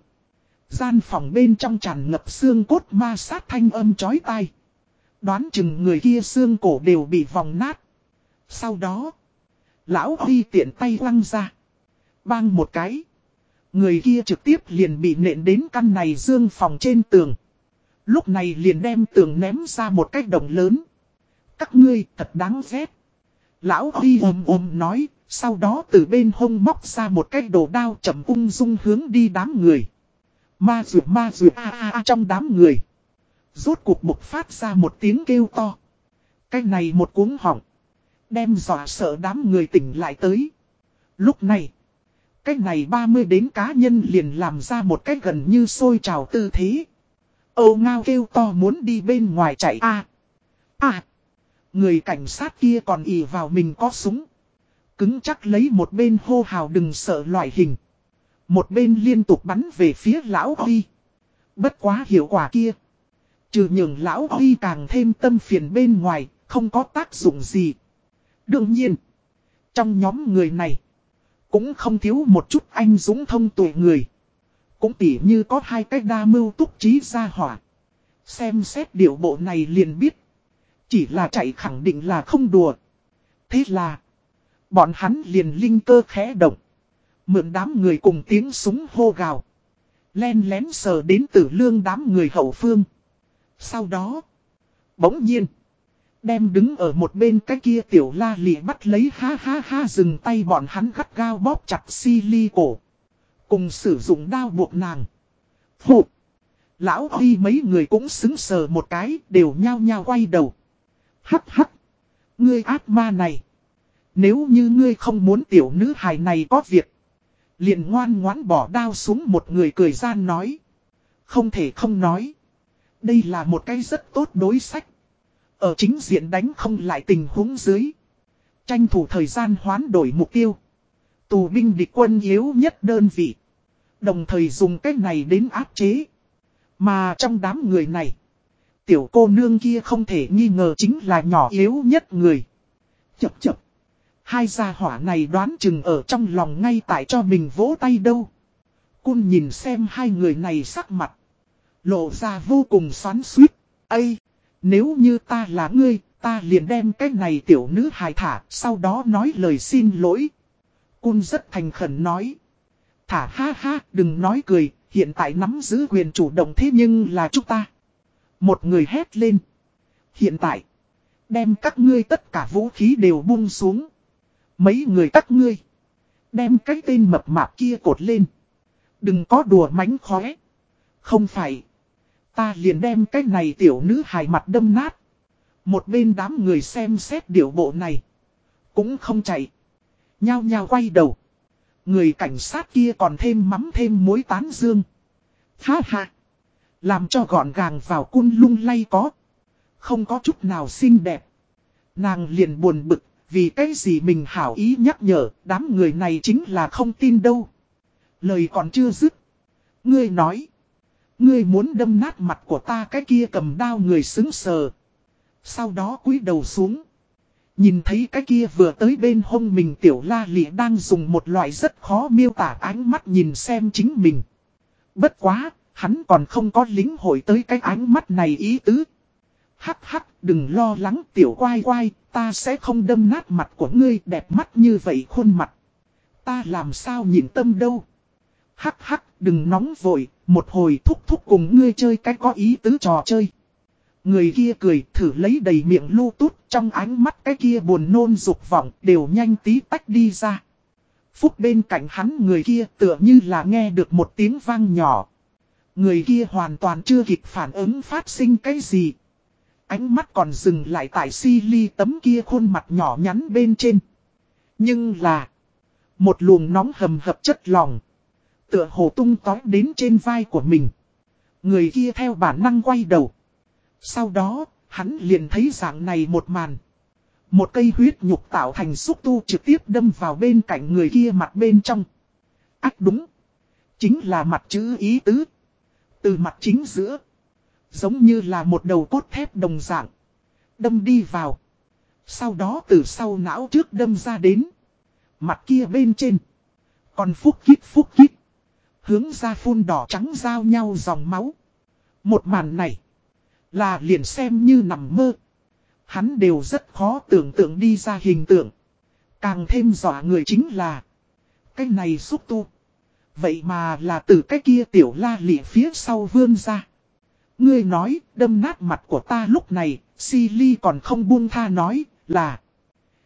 Gian phòng bên trong tràn ngập xương cốt ma sát thanh âm chói tai. Đoán chừng người kia xương cổ đều bị vòng nát. Sau đó, lão Huy tiện tay lăng ra. Bang một cái. Người kia trực tiếp liền bị nện đến căn này dương phòng trên tường. Lúc này liền đem tường ném ra một cái đồng lớn. Các ngươi thật đáng ghét. Lão Huy ôm ôm nói, sau đó từ bên hông móc ra một cái đồ đao chậm ung dung hướng đi đám người. Ma rượu ma rượu a a a trong đám người. Rốt cuộc bộc phát ra một tiếng kêu to. Cái này một cuống hỏng. Đem dọa sợ đám người tỉnh lại tới. Lúc này. Cái này 30 đến cá nhân liền làm ra một cách gần như sôi trào tư thế. Âu ngao kêu to muốn đi bên ngoài chạy a à. Người cảnh sát kia còn ỉ vào mình có súng. Cứng chắc lấy một bên hô hào đừng sợ loại hình. Một bên liên tục bắn về phía lão Huy. Bất quá hiệu quả kia. Trừ nhường lão Huy càng thêm tâm phiền bên ngoài, không có tác dụng gì. Đương nhiên, trong nhóm người này, cũng không thiếu một chút anh dũng thông tuệ người. Cũng tỉ như có hai cái đa mưu túc trí ra hỏa. Xem xét điệu bộ này liền biết. Chỉ là chạy khẳng định là không đùa. Thế là, bọn hắn liền linh cơ khẽ động. Mượn đám người cùng tiếng súng hô gào. Len lén sờ đến tử lương đám người hậu phương. Sau đó, bỗng nhiên, đem đứng ở một bên cái kia tiểu la lị bắt lấy ha ha ha dừng tay bọn hắn gắt gao bóp chặt si ly cổ. Cùng sử dụng đao buộc nàng. Phụ. Lão Huy mấy người cũng xứng sờ một cái đều nhao nhao quay đầu. Hắc hắc. Ngươi ác ma này. Nếu như ngươi không muốn tiểu nữ hài này có việc. liền ngoan ngoãn bỏ đao xuống một người cười gian nói. Không thể không nói. Đây là một cái rất tốt đối sách. Ở chính diện đánh không lại tình huống dưới. Tranh thủ thời gian hoán đổi mục tiêu. Tù binh địch quân yếu nhất đơn vị. Đồng thời dùng cách này đến áp chế. Mà trong đám người này. Tiểu cô nương kia không thể nghi ngờ chính là nhỏ yếu nhất người. Chập chập. Hai gia hỏa này đoán chừng ở trong lòng ngay tại cho mình vỗ tay đâu. Cun nhìn xem hai người này sắc mặt. Lộ ra vô cùng xoắn suýt. Ây! Nếu như ta là ngươi, ta liền đem cái này tiểu nữ hài thả, sau đó nói lời xin lỗi. Cun rất thành khẩn nói. Thả ha ha, đừng nói cười, hiện tại nắm giữ quyền chủ động thế nhưng là chúng ta. Một người hét lên. Hiện tại, đem các ngươi tất cả vũ khí đều buông xuống. Mấy người các ngươi, đem cái tên mập mạp kia cột lên. Đừng có đùa mánh khóe. Không phải. Ta liền đem cái này tiểu nữ hài mặt đâm nát. Một bên đám người xem xét điệu bộ này. Cũng không chạy. Nhao nhao quay đầu. Người cảnh sát kia còn thêm mắm thêm muối tán dương. Ha ha. Làm cho gọn gàng vào cun lung lay có. Không có chút nào xinh đẹp. Nàng liền buồn bực. Vì cái gì mình hảo ý nhắc nhở. Đám người này chính là không tin đâu. Lời còn chưa dứt. Ngươi nói. Ngươi muốn đâm nát mặt của ta cái kia cầm đao người xứng sờ. Sau đó cúi đầu xuống. Nhìn thấy cái kia vừa tới bên hông mình tiểu la lị đang dùng một loại rất khó miêu tả ánh mắt nhìn xem chính mình. Bất quá, hắn còn không có lính hội tới cái ánh mắt này ý tứ. Hắc hắc, đừng lo lắng tiểu quai quai, ta sẽ không đâm nát mặt của ngươi đẹp mắt như vậy khuôn mặt. Ta làm sao nhìn tâm đâu. Hắc hắc, đừng nóng vội, một hồi thúc thúc cùng ngươi chơi cái có ý tứ trò chơi. Người kia cười thử lấy đầy miệng lưu tút trong ánh mắt cái kia buồn nôn dục vọng đều nhanh tí tách đi ra. Phúc bên cạnh hắn người kia tựa như là nghe được một tiếng vang nhỏ. Người kia hoàn toàn chưa kịp phản ứng phát sinh cái gì. Ánh mắt còn dừng lại tại si ly tấm kia khuôn mặt nhỏ nhắn bên trên. Nhưng là một luồng nóng hầm hập chất lòng tựa hồ tung tói đến trên vai của mình. Người kia theo bản năng quay đầu. Sau đó, hắn liền thấy dạng này một màn. Một cây huyết nhục tạo thành xúc tu trực tiếp đâm vào bên cạnh người kia mặt bên trong. ác đúng. Chính là mặt chữ ý tứ. Từ mặt chính giữa. Giống như là một đầu cốt thép đồng dạng. Đâm đi vào. Sau đó từ sau não trước đâm ra đến. Mặt kia bên trên. Còn phúc kít phúc kít. Hướng ra phun đỏ trắng giao nhau dòng máu. Một màn này. Là liền xem như nằm mơ. Hắn đều rất khó tưởng tượng đi ra hình tượng. Càng thêm dọa người chính là. Cái này xúc tu. Vậy mà là từ cái kia tiểu la lịa phía sau vươn ra. Ngươi nói, đâm nát mặt của ta lúc này, si ly còn không buông tha nói, là.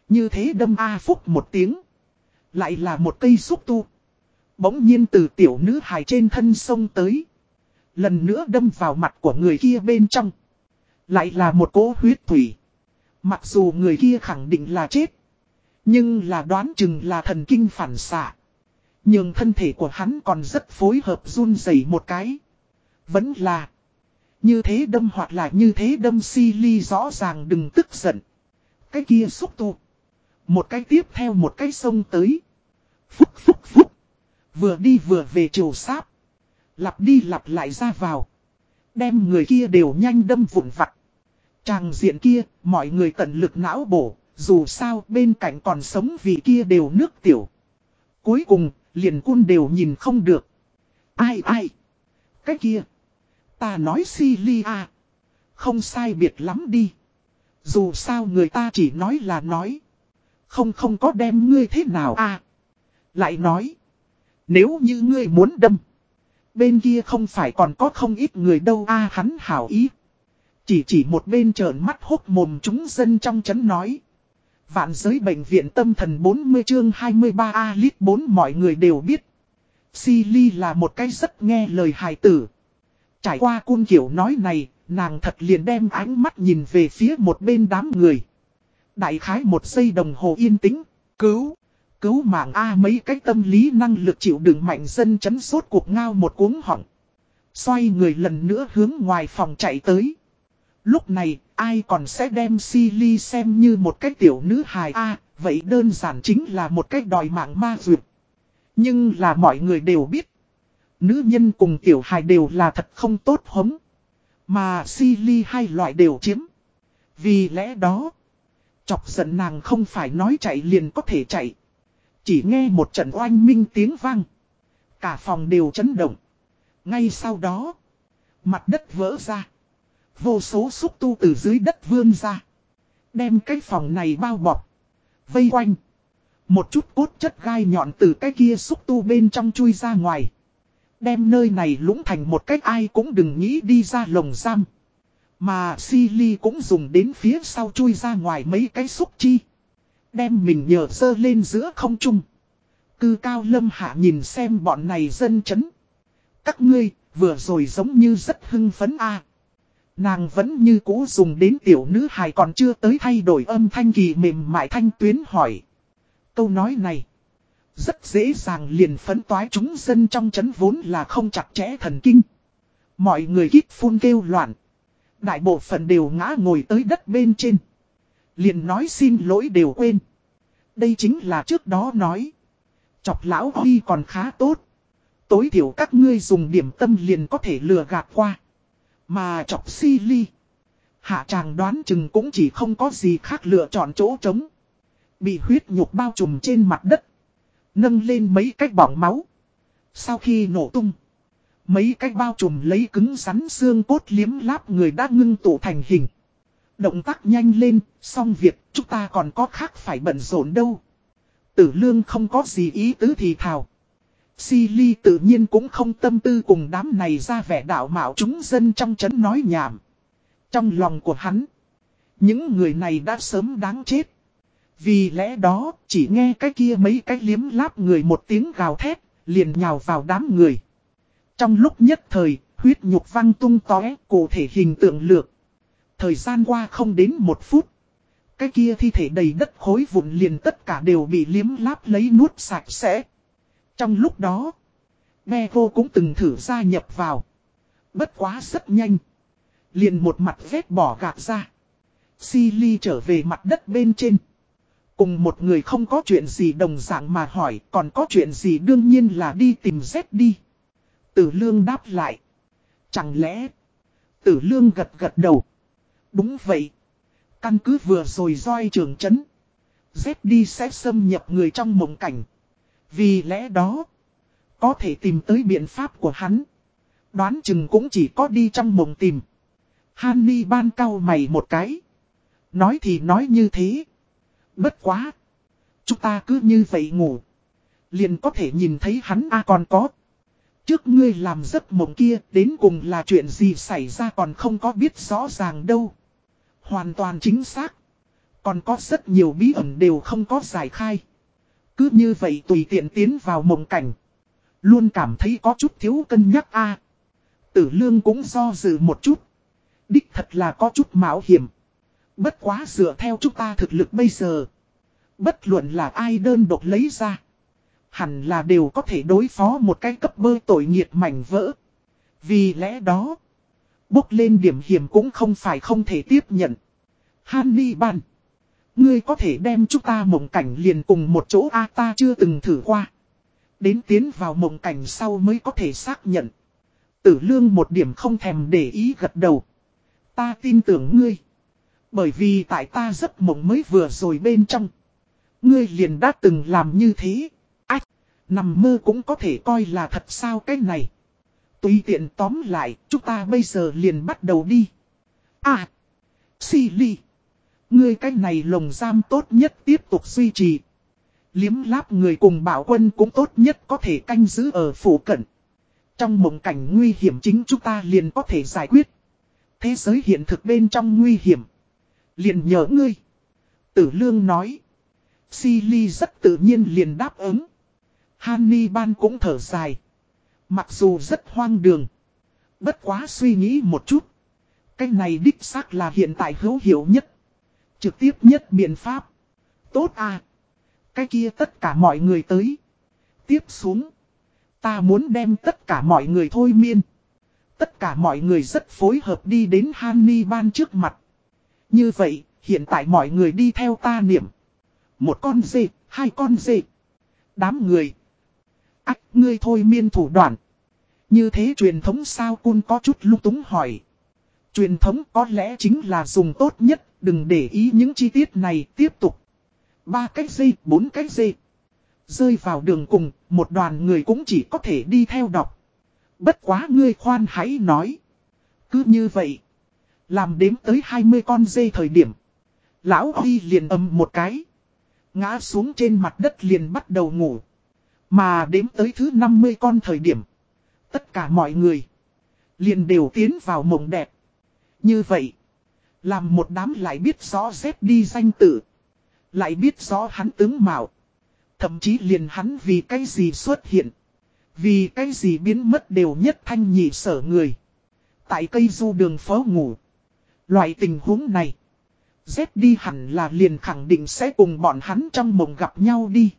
Như thế đâm A phúc một tiếng. Lại là một cây xúc tu. Bỗng nhiên từ tiểu nữ hài trên thân sông tới. Lần nữa đâm vào mặt của người kia bên trong. Lại là một cỗ huyết thủy. Mặc dù người kia khẳng định là chết. Nhưng là đoán chừng là thần kinh phản xạ. Nhưng thân thể của hắn còn rất phối hợp run rẩy một cái. Vẫn là. Như thế đâm hoặc là như thế đâm si ly rõ ràng đừng tức giận. Cái kia xúc tu. Một cái tiếp theo một cái sông tới. Phúc phúc phúc. Vừa đi vừa về triều sáp. Lặp đi lặp lại ra vào. Đem người kia đều nhanh đâm vụn vặt. Tràng diện kia, mọi người tận lực não bổ, dù sao bên cạnh còn sống vì kia đều nước tiểu. Cuối cùng, liền cun đều nhìn không được. Ai ai? Cái kia. Ta nói si ly à. Không sai biệt lắm đi. Dù sao người ta chỉ nói là nói. Không không có đem ngươi thế nào à. Lại nói. Nếu như ngươi muốn đâm. Bên kia không phải còn có không ít người đâu a à, hắn hảo ý. Chỉ chỉ một bên trợn mắt hốc mồm chúng dân trong chấn nói. Vạn giới bệnh viện tâm thần 40 chương 23A lít 4 mọi người đều biết. Silly là một cái rất nghe lời hài tử. Trải qua cung kiểu nói này, nàng thật liền đem ánh mắt nhìn về phía một bên đám người. Đại khái một giây đồng hồ yên tĩnh, cứu, cứu mạng A mấy cái tâm lý năng lực chịu đựng mạnh dân chấn sốt cuộc ngao một cuống họng. Xoay người lần nữa hướng ngoài phòng chạy tới. Lúc này, ai còn sẽ đem Silly xem như một cái tiểu nữ hài A, vậy đơn giản chính là một cái đòi mạng ma duyệt. Nhưng là mọi người đều biết. Nữ nhân cùng tiểu hài đều là thật không tốt hống. Mà Silly hai loại đều chiếm. Vì lẽ đó, chọc giận nàng không phải nói chạy liền có thể chạy. Chỉ nghe một trận oanh minh tiếng vang. Cả phòng đều chấn động. Ngay sau đó, mặt đất vỡ ra. Vô số xúc tu từ dưới đất vươn ra. Đem cái phòng này bao bọc. Vây quanh. Một chút cốt chất gai nhọn từ cái kia xúc tu bên trong chui ra ngoài. Đem nơi này lũng thành một cách ai cũng đừng nghĩ đi ra lồng giam. Mà Silly cũng dùng đến phía sau chui ra ngoài mấy cái xúc chi. Đem mình nhờ sơ lên giữa không trung. Cư cao lâm hạ nhìn xem bọn này dân chấn. Các ngươi, vừa rồi giống như rất hưng phấn a Nàng vẫn như cũ dùng đến tiểu nữ hài còn chưa tới thay đổi âm thanh kỳ mềm mại thanh tuyến hỏi. Câu nói này. Rất dễ dàng liền phấn toái chúng dân trong chấn vốn là không chặt chẽ thần kinh. Mọi người hít phun kêu loạn. Đại bộ phận đều ngã ngồi tới đất bên trên. Liền nói xin lỗi đều quên. Đây chính là trước đó nói. Chọc lão đi còn khá tốt. Tối thiểu các ngươi dùng điểm tâm liền có thể lừa gạt qua. Mà chọc si ly. Hạ chàng đoán chừng cũng chỉ không có gì khác lựa chọn chỗ trống. Bị huyết nhục bao trùm trên mặt đất. Nâng lên mấy cách bỏng máu. Sau khi nổ tung. Mấy cách bao trùm lấy cứng rắn xương cốt liếm láp người đã ngưng tụ thành hình. Động tác nhanh lên, xong việc, chúng ta còn có khác phải bận rộn đâu. Tử lương không có gì ý tứ thì thào. Si Ly tự nhiên cũng không tâm tư cùng đám này ra vẻ đạo mạo chúng dân trong chấn nói nhảm. Trong lòng của hắn, những người này đã sớm đáng chết. Vì lẽ đó, chỉ nghe cái kia mấy cái liếm láp người một tiếng gào thét, liền nhào vào đám người. Trong lúc nhất thời, huyết nhục văng tung tóe, cụ thể hình tượng lược. Thời gian qua không đến một phút. Cái kia thi thể đầy đất khối vụn liền tất cả đều bị liếm láp lấy nuốt sạch sẽ. Trong lúc đó, Bego cũng từng thử gia nhập vào. Bất quá rất nhanh. Liền một mặt vết bỏ gạt ra. Silly trở về mặt đất bên trên. Cùng một người không có chuyện gì đồng dạng mà hỏi còn có chuyện gì đương nhiên là đi tìm Z đi. Tử lương đáp lại. Chẳng lẽ. Tử lương gật gật đầu. Đúng vậy. Căn cứ vừa rồi roi trường chấn. Dép đi sẽ xâm nhập người trong mộng cảnh. Vì lẽ đó. Có thể tìm tới biện pháp của hắn. Đoán chừng cũng chỉ có đi trong mộng tìm. Hanni ban cao mày một cái. Nói thì nói như thế. Bất quá. Chúng ta cứ như vậy ngủ. Liền có thể nhìn thấy hắn a còn có. Trước ngươi làm giấc mộng kia, đến cùng là chuyện gì xảy ra còn không có biết rõ ràng đâu. Hoàn toàn chính xác. Còn có rất nhiều bí ẩn đều không có giải khai. Cứ như vậy tùy tiện tiến vào mộng cảnh. Luôn cảm thấy có chút thiếu cân nhắc a Tử lương cũng do dự một chút. Đích thật là có chút mạo hiểm. Bất quá dựa theo chúng ta thực lực bây giờ. Bất luận là ai đơn độc lấy ra. Hẳn là đều có thể đối phó một cái cấp bơ tội nghiệt mảnh vỡ. Vì lẽ đó. Bốc lên điểm hiểm cũng không phải không thể tiếp nhận. Hannibal. Ngươi có thể đem chúng ta mộng cảnh liền cùng một chỗ A, ta chưa từng thử qua. Đến tiến vào mộng cảnh sau mới có thể xác nhận. Tử lương một điểm không thèm để ý gật đầu. Ta tin tưởng ngươi. Bởi vì tại ta giấc mộng mới vừa rồi bên trong. Ngươi liền đã từng làm như thế. Nằm mơ cũng có thể coi là thật sao cái này. Tùy tiện tóm lại, chúng ta bây giờ liền bắt đầu đi. À, Xì ly. Ngươi cái này lồng giam tốt nhất tiếp tục duy trì. Liếm láp người cùng bảo quân cũng tốt nhất có thể canh giữ ở phủ cận. Trong mộng cảnh nguy hiểm chính chúng ta liền có thể giải quyết. Thế giới hiện thực bên trong nguy hiểm. Liền nhớ ngươi. Tử lương nói. Silly rất tự nhiên liền đáp ứng. Hannibal cũng thở dài. Mặc dù rất hoang đường. Bất quá suy nghĩ một chút. Cái này đích xác là hiện tại hữu hiệu nhất. Trực tiếp nhất biện pháp. Tốt à. Cái kia tất cả mọi người tới. Tiếp xuống. Ta muốn đem tất cả mọi người thôi miên. Tất cả mọi người rất phối hợp đi đến Hannibal trước mặt. Như vậy, hiện tại mọi người đi theo ta niệm. Một con dê, hai con dê. Đám người. Ách, ngươi thôi miên thủ đoạn. Như thế truyền thống sao cun có chút lung túng hỏi. Truyền thống có lẽ chính là dùng tốt nhất, đừng để ý những chi tiết này tiếp tục. Ba cách dây, bốn cách dây. Rơi vào đường cùng, một đoàn người cũng chỉ có thể đi theo đọc. Bất quá ngươi khoan hãy nói. Cứ như vậy. Làm đếm tới 20 con dây thời điểm. Lão Huy liền ầm một cái. Ngã xuống trên mặt đất liền bắt đầu ngủ. Mà đếm tới thứ 50 con thời điểm. Tất cả mọi người. Liền đều tiến vào mộng đẹp. Như vậy. Làm một đám lại biết rõ Z đi danh tự. Lại biết rõ hắn tướng mạo. Thậm chí liền hắn vì cái gì xuất hiện. Vì cái gì biến mất đều nhất thanh nhị sở người. Tại cây du đường phố ngủ. Loại tình huống này. Z đi hẳn là liền khẳng định sẽ cùng bọn hắn trong mộng gặp nhau đi.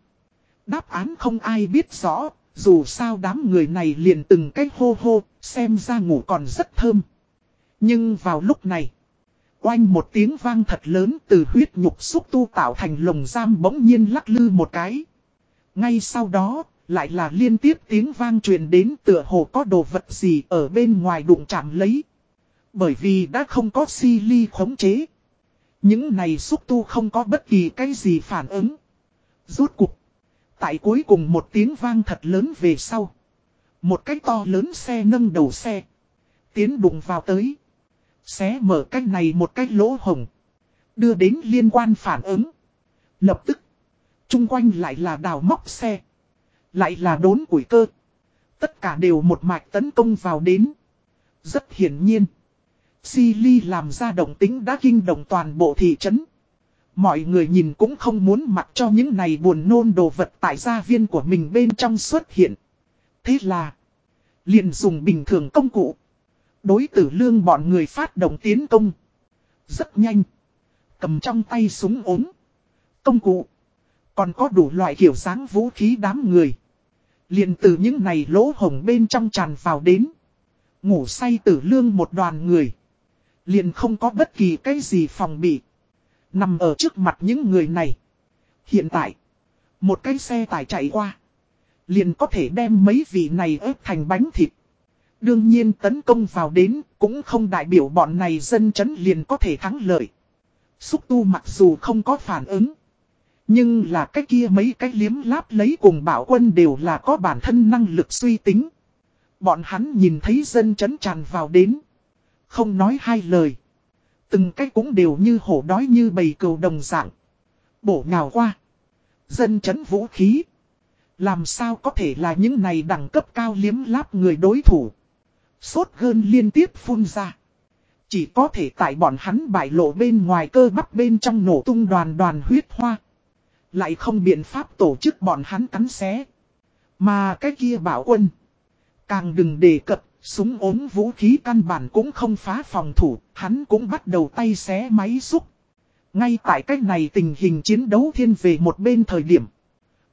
Đáp án không ai biết rõ, dù sao đám người này liền từng cách hô hô, xem ra ngủ còn rất thơm. Nhưng vào lúc này, oanh một tiếng vang thật lớn từ huyết nhục xúc tu tạo thành lồng giam bỗng nhiên lắc lư một cái. Ngay sau đó, lại là liên tiếp tiếng vang truyền đến tựa hồ có đồ vật gì ở bên ngoài đụng chạm lấy. Bởi vì đã không có si ly khống chế. Những này xúc tu không có bất kỳ cái gì phản ứng. Rốt cục. Tại cuối cùng một tiếng vang thật lớn về sau. Một cái to lớn xe nâng đầu xe. Tiến đụng vào tới. Xé mở cái này một cái lỗ hồng. Đưa đến liên quan phản ứng. Lập tức. Trung quanh lại là đào móc xe. Lại là đốn củi cơ. Tất cả đều một mạch tấn công vào đến. Rất hiển nhiên. Silly làm ra động tính đã kinh động toàn bộ thị trấn. Mọi người nhìn cũng không muốn mặc cho những này buồn nôn đồ vật tại gia viên của mình bên trong xuất hiện. Thế là, liền dùng bình thường công cụ. Đối tử lương bọn người phát động tiến công. Rất nhanh. Cầm trong tay súng ốm. Công cụ. Còn có đủ loại kiểu dáng vũ khí đám người. Liền từ những này lỗ hồng bên trong tràn vào đến. Ngủ say tử lương một đoàn người. Liền không có bất kỳ cái gì phòng bị. Nằm ở trước mặt những người này. Hiện tại. Một cái xe tải chạy qua. Liền có thể đem mấy vị này ép thành bánh thịt. Đương nhiên tấn công vào đến cũng không đại biểu bọn này dân chấn liền có thể thắng lợi. Xúc tu mặc dù không có phản ứng. Nhưng là cái kia mấy cái liếm láp lấy cùng bảo quân đều là có bản thân năng lực suy tính. Bọn hắn nhìn thấy dân chấn tràn vào đến. Không nói hai lời. Từng cái cũng đều như hổ đói như bầy cầu đồng dạng. Bổ nhào qua. Dân chấn vũ khí. Làm sao có thể là những này đẳng cấp cao liếm láp người đối thủ. Sốt gơn liên tiếp phun ra. Chỉ có thể tại bọn hắn bại lộ bên ngoài cơ bắp bên trong nổ tung đoàn đoàn huyết hoa. Lại không biện pháp tổ chức bọn hắn cắn xé. Mà cái kia bảo quân. Càng đừng đề cập, súng ốm vũ khí căn bản cũng không phá phòng thủ, hắn cũng bắt đầu tay xé máy xúc. Ngay tại cách này tình hình chiến đấu thiên về một bên thời điểm.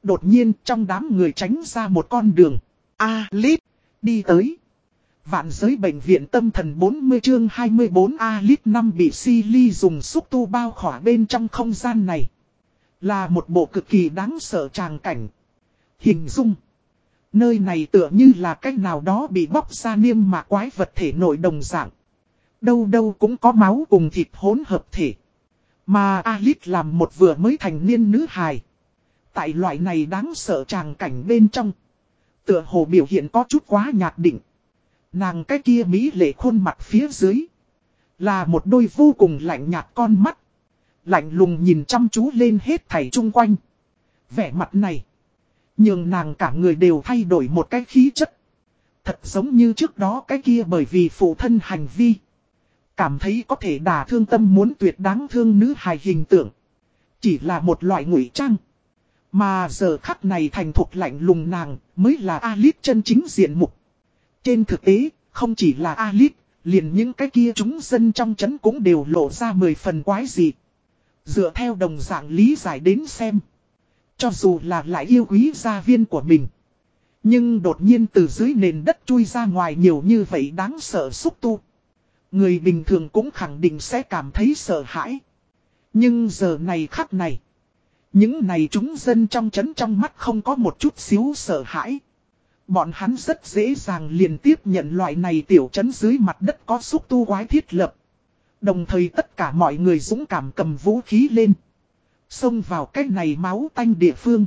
Đột nhiên trong đám người tránh ra một con đường. A lít, đi tới. Vạn giới bệnh viện tâm thần 40 chương 24 A lít 5 bị si ly dùng xúc tu bao khỏa bên trong không gian này. Là một bộ cực kỳ đáng sợ tràng cảnh. Hình dung. Nơi này tựa như là cách nào đó bị bóc ra niêm mà quái vật thể nội đồng dạng. Đâu đâu cũng có máu cùng thịt hỗn hợp thể. Mà Alice làm một vừa mới thành niên nữ hài. Tại loại này đáng sợ tràng cảnh bên trong. Tựa hồ biểu hiện có chút quá nhạt định. Nàng cái kia mỹ lệ khuôn mặt phía dưới. Là một đôi vô cùng lạnh nhạt con mắt. Lạnh lùng nhìn chăm chú lên hết thảy chung quanh. Vẻ mặt này. Nhưng nàng cả người đều thay đổi một cái khí chất. Thật giống như trước đó cái kia bởi vì phụ thân hành vi. Cảm thấy có thể đả thương tâm muốn tuyệt đáng thương nữ hài hình tượng. Chỉ là một loại ngụy trang. Mà giờ khắc này thành thuộc lạnh lùng nàng mới là Alice chân chính diện mục. Trên thực tế, không chỉ là Alice, liền những cái kia chúng dân trong chấn cũng đều lộ ra mười phần quái dị. Dựa theo đồng dạng lý giải đến xem. Cho dù là lại yêu quý gia viên của mình. Nhưng đột nhiên từ dưới nền đất chui ra ngoài nhiều như vậy đáng sợ xúc tu. Người bình thường cũng khẳng định sẽ cảm thấy sợ hãi. Nhưng giờ này khắc này. Những này chúng dân trong chấn trong mắt không có một chút xíu sợ hãi. Bọn hắn rất dễ dàng liền tiếp nhận loại này tiểu chấn dưới mặt đất có xúc tu quái thiết lập. Đồng thời tất cả mọi người dũng cảm cầm vũ khí lên. Xông vào cái này máu tanh địa phương.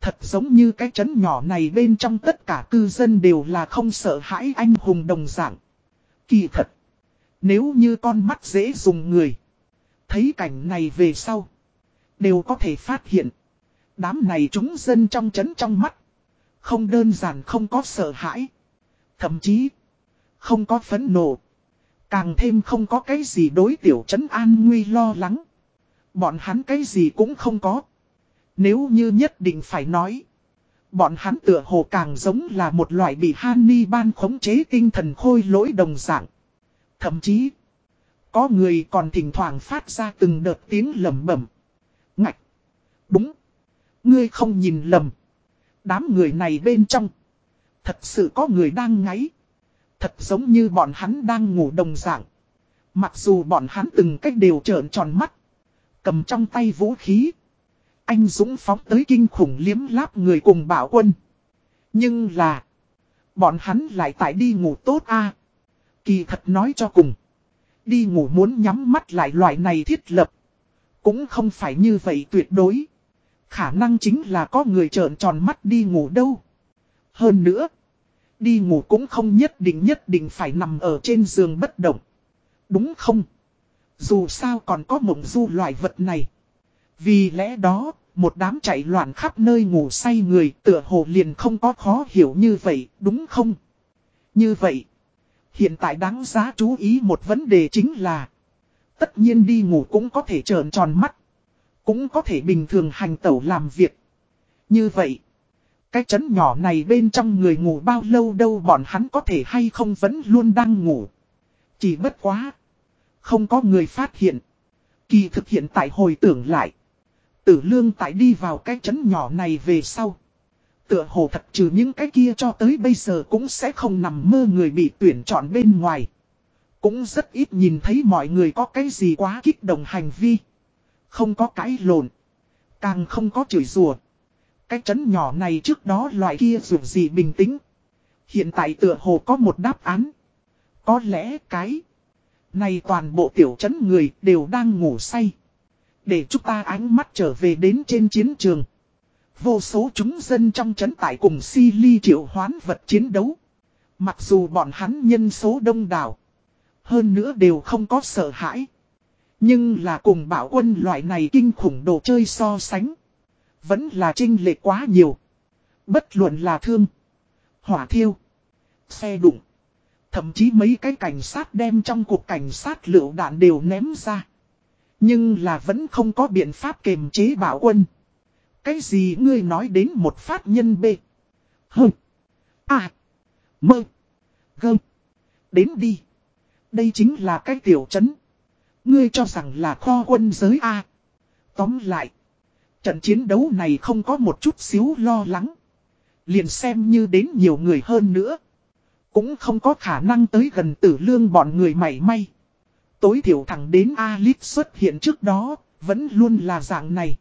Thật giống như cái chấn nhỏ này bên trong tất cả cư dân đều là không sợ hãi anh hùng đồng dạng. Kỳ thật. Nếu như con mắt dễ dùng người. Thấy cảnh này về sau. Đều có thể phát hiện. Đám này chúng dân trong chấn trong mắt. Không đơn giản không có sợ hãi. Thậm chí. Không có phấn nộ. Càng thêm không có cái gì đối tiểu trấn an nguy lo lắng. Bọn hắn cái gì cũng không có. Nếu như nhất định phải nói. Bọn hắn tựa hồ càng giống là một loại bị Hanni ban khống chế tinh thần khôi lỗi đồng dạng. Thậm chí. Có người còn thỉnh thoảng phát ra từng đợt tiếng lầm bẩm. Ngạch. Đúng. Ngươi không nhìn lầm. Đám người này bên trong. Thật sự có người đang ngáy. Thật giống như bọn hắn đang ngủ đồng dạng. Mặc dù bọn hắn từng cách đều trợn tròn mắt. Cầm trong tay vũ khí. Anh Dũng phóng tới kinh khủng liếm láp người cùng bảo quân. Nhưng là. Bọn hắn lại tại đi ngủ tốt a Kỳ thật nói cho cùng. Đi ngủ muốn nhắm mắt lại loại này thiết lập. Cũng không phải như vậy tuyệt đối. Khả năng chính là có người trợn tròn mắt đi ngủ đâu. Hơn nữa. Đi ngủ cũng không nhất định nhất định phải nằm ở trên giường bất động. Đúng không? Dù sao còn có mộng du loại vật này. Vì lẽ đó, một đám chạy loạn khắp nơi ngủ say người tựa hồ liền không có khó hiểu như vậy, đúng không? Như vậy, hiện tại đáng giá chú ý một vấn đề chính là Tất nhiên đi ngủ cũng có thể trợn tròn mắt. Cũng có thể bình thường hành tẩu làm việc. Như vậy, cái chấn nhỏ này bên trong người ngủ bao lâu đâu bọn hắn có thể hay không vẫn luôn đang ngủ. Chỉ bất quá. Không có người phát hiện. Kỳ thực hiện tại hồi tưởng lại. Tử lương tại đi vào cái chấn nhỏ này về sau. Tựa hồ thật trừ những cái kia cho tới bây giờ cũng sẽ không nằm mơ người bị tuyển chọn bên ngoài. Cũng rất ít nhìn thấy mọi người có cái gì quá kích động hành vi. Không có cái lộn. Càng không có chửi rùa. Cái chấn nhỏ này trước đó loại kia dù gì bình tĩnh. Hiện tại tựa hồ có một đáp án. Có lẽ cái này toàn bộ tiểu trấn người đều đang ngủ say. Để chúng ta ánh mắt trở về đến trên chiến trường. Vô số chúng dân trong trấn tại cùng si ly triệu hoán vật chiến đấu. Mặc dù bọn hắn nhân số đông đảo. Hơn nữa đều không có sợ hãi. Nhưng là cùng bảo quân loại này kinh khủng đồ chơi so sánh. Vẫn là trinh lệ quá nhiều. Bất luận là thương. Hỏa thiêu. Xe đụng. Thậm chí mấy cái cảnh sát đem trong cuộc cảnh sát lựu đạn đều ném ra. Nhưng là vẫn không có biện pháp kềm chế bảo quân. Cái gì ngươi nói đến một phát nhân B. Hơ. À. Mơ. Gơ. Đến đi. Đây chính là cái tiểu chấn. Ngươi cho rằng là kho quân giới A. Tóm lại. Trận chiến đấu này không có một chút xíu lo lắng. Liền xem như đến nhiều người hơn nữa. Cũng không có khả năng tới gần tử lương bọn người mảy may. Tối thiểu thẳng đến Alip xuất hiện trước đó, vẫn luôn là dạng này.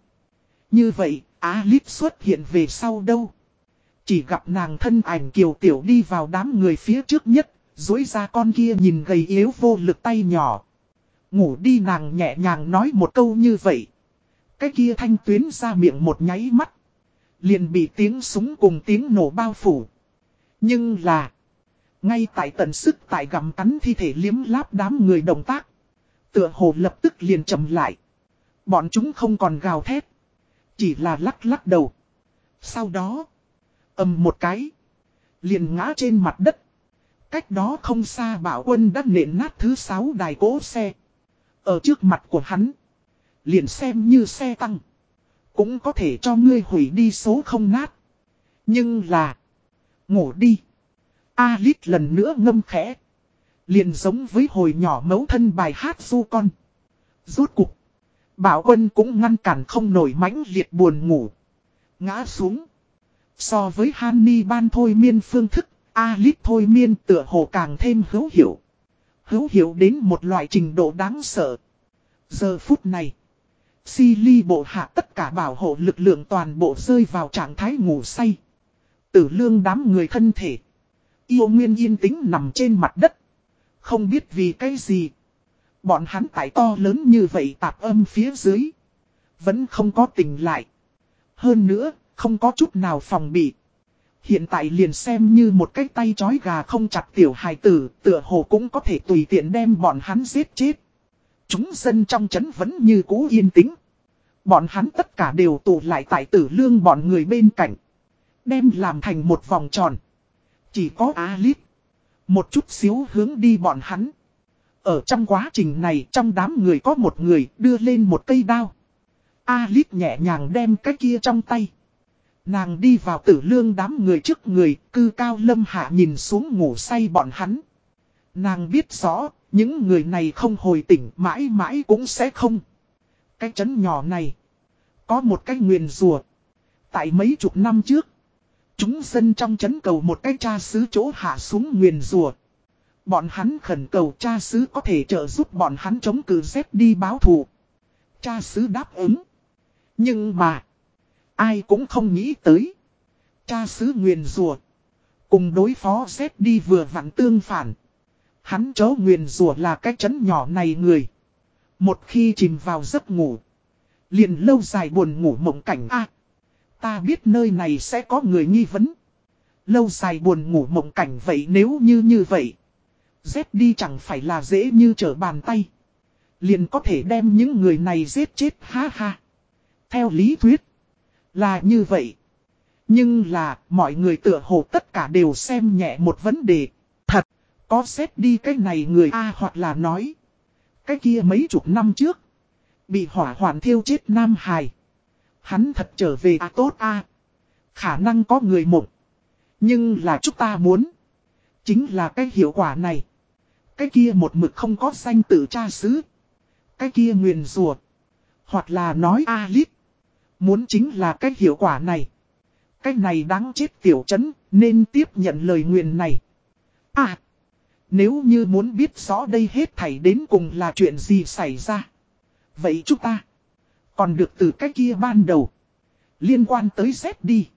Như vậy, Alip xuất hiện về sau đâu? Chỉ gặp nàng thân ảnh kiều tiểu đi vào đám người phía trước nhất, dối ra con kia nhìn gầy yếu vô lực tay nhỏ. Ngủ đi nàng nhẹ nhàng nói một câu như vậy. Cái kia thanh tuyến ra miệng một nháy mắt. Liền bị tiếng súng cùng tiếng nổ bao phủ. Nhưng là. Ngay tại tận sức tại gặm cắn thi thể liếm láp đám người động tác. Tựa hồ lập tức liền chậm lại. Bọn chúng không còn gào thét. Chỉ là lắc lắc đầu. Sau đó. ầm một cái. Liền ngã trên mặt đất. Cách đó không xa bảo quân đã nện nát thứ sáu đài cỗ xe. Ở trước mặt của hắn. Liền xem như xe tăng. Cũng có thể cho ngươi hủy đi số không nát. Nhưng là. Ngủ đi. Alít lần nữa ngâm khẽ. Liền giống với hồi nhỏ mấu thân bài hát du con. Rốt cục. Bảo quân cũng ngăn cản không nổi mãnh liệt buồn ngủ. Ngã xuống. So với Hanni ban thôi miên phương thức, Alip thôi miên tựa hồ càng thêm hữu hiểu. Hữu hiểu đến một loại trình độ đáng sợ. Giờ phút này, Silly bộ hạ tất cả bảo hộ lực lượng toàn bộ rơi vào trạng thái ngủ say. Tử lương đám người thân thể. Yêu nguyên yên tĩnh nằm trên mặt đất. Không biết vì cái gì. Bọn hắn tại to lớn như vậy tạp âm phía dưới. Vẫn không có tỉnh lại. Hơn nữa, không có chút nào phòng bị. Hiện tại liền xem như một cái tay chói gà không chặt tiểu hài tử, tựa hồ cũng có thể tùy tiện đem bọn hắn giết chết. Chúng dân trong chấn vẫn như cũ yên tĩnh. Bọn hắn tất cả đều tụ lại tại tử lương bọn người bên cạnh. Đem làm thành một vòng tròn. Chỉ có Alip. Một chút xíu hướng đi bọn hắn. Ở trong quá trình này trong đám người có một người đưa lên một cây đao. Alip nhẹ nhàng đem cái kia trong tay. Nàng đi vào tử lương đám người trước người, cư cao lâm hạ nhìn xuống ngủ say bọn hắn. Nàng biết rõ, những người này không hồi tỉnh mãi mãi cũng sẽ không. Cái chấn nhỏ này, có một cái nguyền rùa. Tại mấy chục năm trước, chúng dân trong chấn cầu một cái cha xứ chỗ hạ xuống nguyền rùa. Bọn hắn khẩn cầu cha xứ có thể trợ giúp bọn hắn chống cử dép đi báo thù. Cha xứ đáp ứng. Nhưng mà, ai cũng không nghĩ tới. Cha xứ nguyền rùa. Cùng đối phó dép đi vừa vặn tương phản. Hắn chó nguyền rùa là cái chấn nhỏ này người. Một khi chìm vào giấc ngủ. Liền lâu dài buồn ngủ mộng cảnh a Ta biết nơi này sẽ có người nghi vấn. Lâu dài buồn ngủ mộng cảnh vậy nếu như như vậy. Dép đi chẳng phải là dễ như trở bàn tay. Liền có thể đem những người này giết chết, ha ha. Theo lý thuyết. Là như vậy. Nhưng là, mọi người tựa hồ tất cả đều xem nhẹ một vấn đề. Thật. Có xét đi cái này người A hoặc là nói. Cái kia mấy chục năm trước. Bị hỏa hoạn thiêu chết Nam Hải. Hắn thật trở về A tốt A. Khả năng có người mộng. Nhưng là chúng ta muốn. Chính là cái hiệu quả này. Cái kia một mực không có danh tự cha xứ. Cái kia nguyền rùa. Hoặc là nói A lít. Muốn chính là cái hiệu quả này. Cái này đáng chết tiểu chấn, nên tiếp nhận lời nguyền này. À. Nếu như muốn biết rõ đây hết thảy đến cùng là chuyện gì xảy ra. Vậy chúng ta. Còn được từ cái kia ban đầu. Liên quan tới Z đi.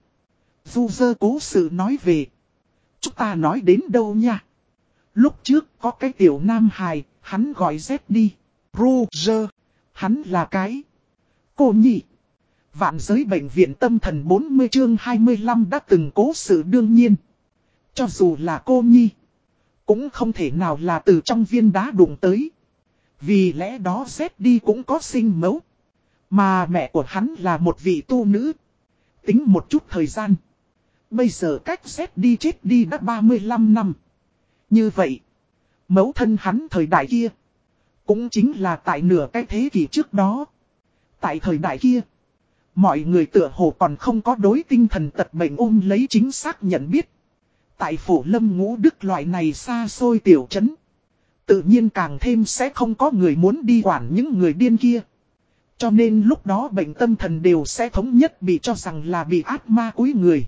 Du dơ cố sự nói về. Chúng ta nói đến đâu nha. Lúc trước có cái tiểu nam hài, hắn gọi Z đi. Roger. Hắn là cái. Cô nhị. Vạn giới bệnh viện tâm thần 40 chương 25 đã từng cố sự đương nhiên. Cho dù là cô nhi. Cũng không thể nào là từ trong viên đá đụng tới. Vì lẽ đó Z đi cũng có sinh mẫu. Mà mẹ của hắn là một vị tu nữ. Tính một chút thời gian. Bây giờ cách xét đi chết đi đã 35 năm. Như vậy. Mẫu thân hắn thời đại kia. Cũng chính là tại nửa cái thế kỷ trước đó. Tại thời đại kia. Mọi người tựa hồ còn không có đối tinh thần tật bệnh ôm lấy chính xác nhận biết. Tại phủ lâm ngũ đức loại này xa xôi tiểu trấn. Tự nhiên càng thêm sẽ không có người muốn đi quản những người điên kia. Cho nên lúc đó bệnh tâm thần đều sẽ thống nhất bị cho rằng là bị ác ma cuối người.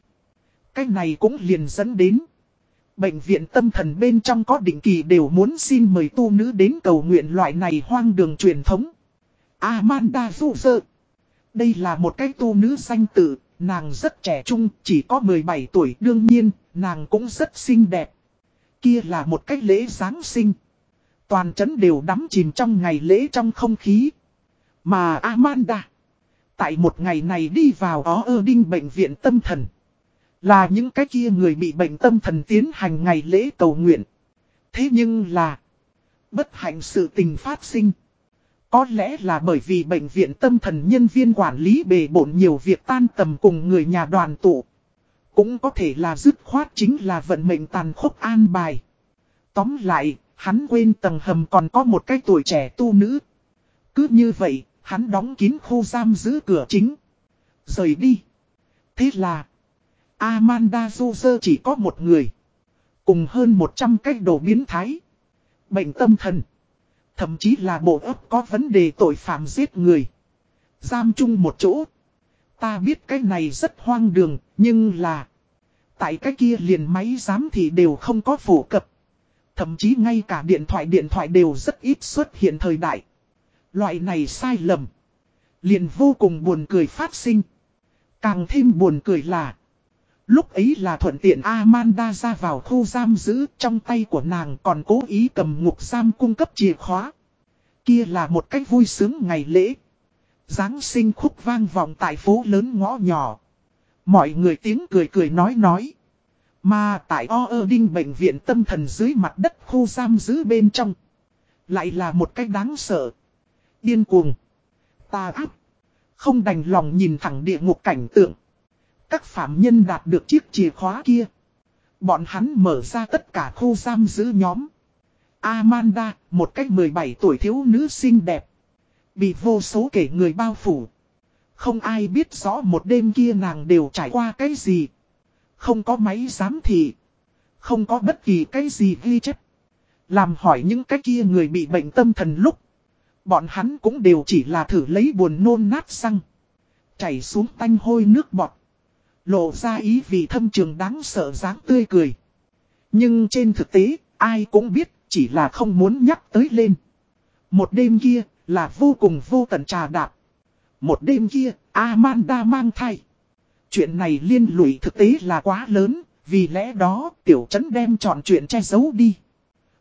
Cái này cũng liền dẫn đến. Bệnh viện tâm thần bên trong có định kỳ đều muốn xin mời tu nữ đến cầu nguyện loại này hoang đường truyền thống. Amanda Dụ Đây là một cái tu nữ danh tử, nàng rất trẻ trung, chỉ có 17 tuổi đương nhiên, nàng cũng rất xinh đẹp. Kia là một cái lễ Giáng sinh. Toàn trấn đều đắm chìm trong ngày lễ trong không khí. Mà Amanda. Tại một ngày này đi vào ó ơ đinh bệnh viện tâm thần. Là những cái kia người bị bệnh tâm thần tiến hành ngày lễ cầu nguyện. Thế nhưng là. Bất hạnh sự tình phát sinh. Có lẽ là bởi vì bệnh viện tâm thần nhân viên quản lý bề bộn nhiều việc tan tầm cùng người nhà đoàn tụ. Cũng có thể là dứt khoát chính là vận mệnh tàn khốc an bài. Tóm lại, hắn quên tầng hầm còn có một cái tuổi trẻ tu nữ. Cứ như vậy, hắn đóng kín khu giam giữ cửa chính. Rời đi. Thế là, Amanda Zuzer chỉ có một người. Cùng hơn 100 cách đồ biến thái. Bệnh tâm thần. Thậm chí là bộ ấp có vấn đề tội phạm giết người. Giam chung một chỗ. Ta biết cái này rất hoang đường, nhưng là... Tại cái kia liền máy giám thì đều không có phổ cập. Thậm chí ngay cả điện thoại điện thoại đều rất ít xuất hiện thời đại. Loại này sai lầm. Liền vô cùng buồn cười phát sinh. Càng thêm buồn cười là. Lúc ấy là thuận tiện Amanda ra vào khu giam giữ, trong tay của nàng còn cố ý cầm ngục giam cung cấp chìa khóa. Kia là một cách vui sướng ngày lễ. Giáng sinh khúc vang vọng tại phố lớn ngõ nhỏ. Mọi người tiếng cười cười nói nói. Mà tại O ơ đinh bệnh viện tâm thần dưới mặt đất khu giam giữ bên trong. Lại là một cách đáng sợ. Điên cuồng. Ta áp. Không đành lòng nhìn thẳng địa ngục cảnh tượng. Các phạm nhân đạt được chiếc chìa khóa kia. Bọn hắn mở ra tất cả khu giam giữ nhóm. Amanda, một cách 17 tuổi thiếu nữ xinh đẹp. Bị vô số kể người bao phủ. Không ai biết rõ một đêm kia nàng đều trải qua cái gì. Không có máy giám thị. Không có bất kỳ cái gì ghi chép. Làm hỏi những cái kia người bị bệnh tâm thần lúc. Bọn hắn cũng đều chỉ là thử lấy buồn nôn nát răng. Chảy xuống tanh hôi nước bọt. Lộ ra ý vì thâm trường đáng sợ dáng tươi cười. Nhưng trên thực tế, ai cũng biết, chỉ là không muốn nhắc tới lên. Một đêm kia, là vô cùng vô tận trà đạp. Một đêm kia, Amanda mang thai. Chuyện này liên lụy thực tế là quá lớn, vì lẽ đó tiểu trấn đem chọn chuyện che giấu đi.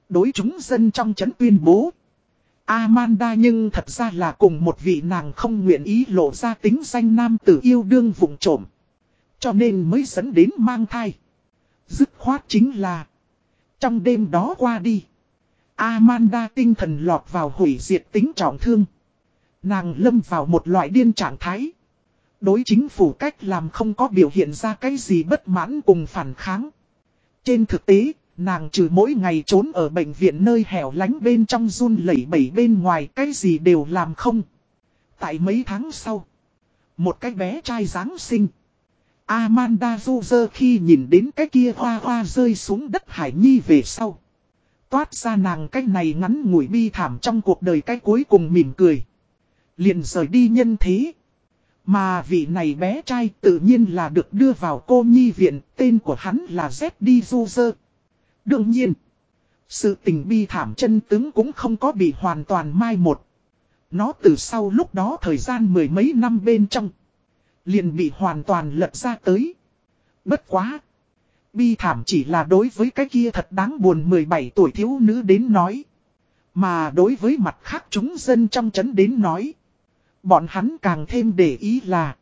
Đối chúng dân trong trấn tuyên bố. Amanda nhưng thật ra là cùng một vị nàng không nguyện ý lộ ra tính danh nam tử yêu đương vùng trộm. Cho nên mới dẫn đến mang thai. Dứt khoát chính là. Trong đêm đó qua đi. Amanda tinh thần lọt vào hủy diệt tính trọng thương. Nàng lâm vào một loại điên trạng thái. Đối chính phủ cách làm không có biểu hiện ra cái gì bất mãn cùng phản kháng. Trên thực tế, nàng trừ mỗi ngày trốn ở bệnh viện nơi hẻo lánh bên trong run lẩy bẩy bên ngoài cái gì đều làm không. Tại mấy tháng sau, một cái bé trai Giáng sinh. Amanda Zuzer khi nhìn đến cái kia hoa hoa rơi xuống đất hải nhi về sau. Toát ra nàng cái này ngắn ngủi bi thảm trong cuộc đời cái cuối cùng mỉm cười. Liền rời đi nhân thế. Mà vị này bé trai tự nhiên là được đưa vào cô nhi viện, tên của hắn là Z.D. Zuzer. Đương nhiên, sự tình bi thảm chân tướng cũng không có bị hoàn toàn mai một. Nó từ sau lúc đó thời gian mười mấy năm bên trong, liền bị hoàn toàn lật ra tới. Bất quá. Bi thảm chỉ là đối với cái kia thật đáng buồn 17 tuổi thiếu nữ đến nói. Mà đối với mặt khác chúng dân trong chấn đến nói. Bọn hắn càng thêm để ý là.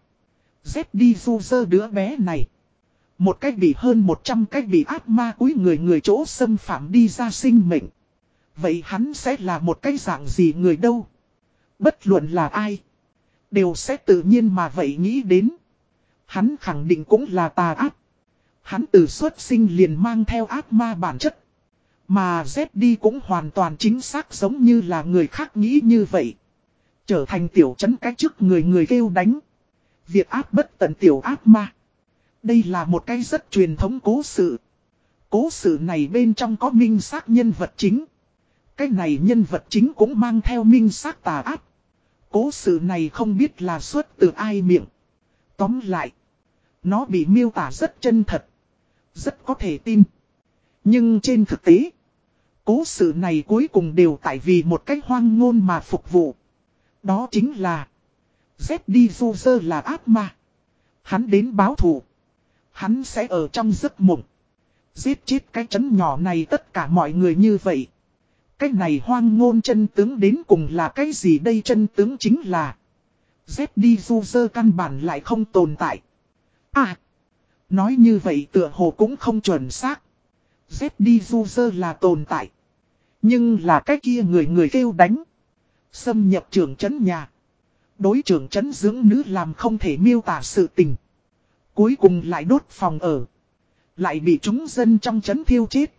Dép đi du dơ đứa bé này. Một cách bị hơn 100 cách bị ác ma cuối người người chỗ xâm phạm đi ra sinh mệnh. Vậy hắn sẽ là một cái dạng gì người đâu? Bất luận là ai. Đều sẽ tự nhiên mà vậy nghĩ đến. Hắn khẳng định cũng là tà ác. Hắn từ xuất sinh liền mang theo ác ma bản chất. Mà Z đi cũng hoàn toàn chính xác giống như là người khác nghĩ như vậy. Trở thành tiểu chấn cách trước người người kêu đánh. Việc ác bất tận tiểu ác ma. Đây là một cái rất truyền thống cố sự. Cố sự này bên trong có minh xác nhân vật chính. Cái này nhân vật chính cũng mang theo minh xác tà ác. Cố sự này không biết là xuất từ ai miệng. Tóm lại. Nó bị miêu tả rất chân thật. Rất có thể tin. Nhưng trên thực tế. Cố sự này cuối cùng đều tại vì một cách hoang ngôn mà phục vụ. Đó chính là. Z đi vô sơ là ác ma. Hắn đến báo thù. Hắn sẽ ở trong giấc mộng. Giết chết cái chấn nhỏ này tất cả mọi người như vậy. Cái này hoang ngôn chân tướng đến cùng là cái gì đây chân tướng chính là ZD User căn bản lại không tồn tại. À, nói như vậy tựa hồ cũng không chuẩn xác. ZD User là tồn tại. Nhưng là cái kia người người kêu đánh. Xâm nhập trường trấn nhà. Đối trưởng trấn dưỡng nữ làm không thể miêu tả sự tình. Cuối cùng lại đốt phòng ở. Lại bị chúng dân trong trấn thiêu chết.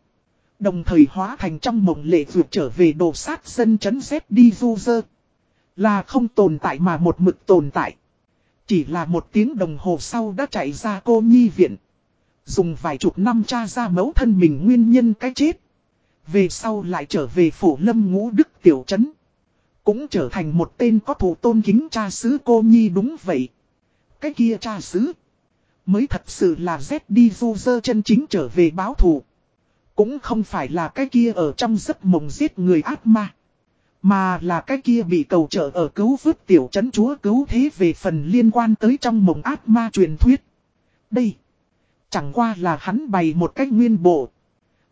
Đồng thời hóa thành trong mộng lệ vượt trở về đồ sát dân trấn xếp đi du dơ. Là không tồn tại mà một mực tồn tại. Chỉ là một tiếng đồng hồ sau đã chạy ra cô nhi viện. Dùng vài chục năm tra ra mẫu thân mình nguyên nhân cái chết. Về sau lại trở về phủ lâm ngũ đức tiểu trấn. Cũng trở thành một tên có thủ tôn kính cha xứ cô nhi đúng vậy. Cái kia cha xứ. Mới thật sự là Z đi du dơ chân chính trở về báo thù. Cũng không phải là cái kia ở trong giấc mộng giết người ác ma. Mà là cái kia bị cầu trợ ở cứu vứt tiểu chấn chúa cứu thế về phần liên quan tới trong mộng ác ma truyền thuyết. Đây. Chẳng qua là hắn bày một cách nguyên bộ.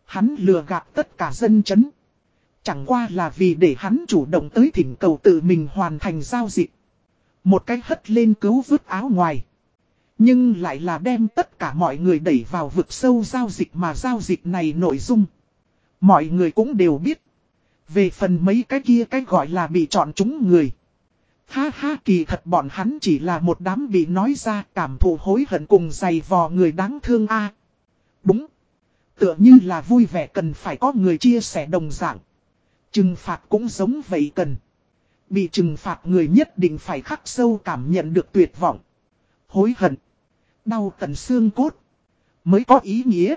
Hắn lừa gạt tất cả dân chấn. Chẳng qua là vì để hắn chủ động tới thỉnh cầu tự mình hoàn thành giao dịch. Một cách hất lên cứu vứt áo ngoài. Nhưng lại là đem tất cả mọi người đẩy vào vực sâu giao dịch mà giao dịch này nội dung. Mọi người cũng đều biết. Về phần mấy cái kia cái gọi là bị chọn chúng người. Ha ha kỳ thật bọn hắn chỉ là một đám bị nói ra cảm thụ hối hận cùng dày vò người đáng thương a Đúng. Tựa như là vui vẻ cần phải có người chia sẻ đồng dạng. Trừng phạt cũng giống vậy cần. Bị trừng phạt người nhất định phải khắc sâu cảm nhận được tuyệt vọng. Hối hận. Đau tận xương cốt. Mới có ý nghĩa.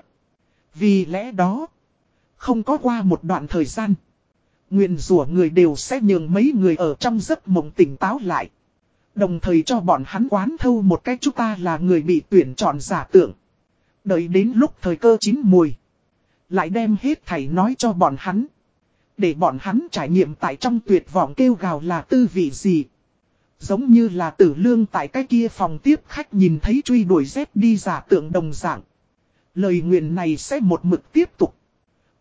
Vì lẽ đó. Không có qua một đoạn thời gian. Nguyện rủa người đều sẽ nhường mấy người ở trong giấc mộng tỉnh táo lại. Đồng thời cho bọn hắn quán thâu một cách chúng ta là người bị tuyển chọn giả tượng. Đợi đến lúc thời cơ chín mùi. Lại đem hết thầy nói cho bọn hắn. Để bọn hắn trải nghiệm tại trong tuyệt vọng kêu gào là tư vị gì. Giống như là tử lương tại cái kia phòng tiếp khách nhìn thấy truy đuổi dép đi giả tượng đồng dạng. Lời nguyện này sẽ một mực tiếp tục.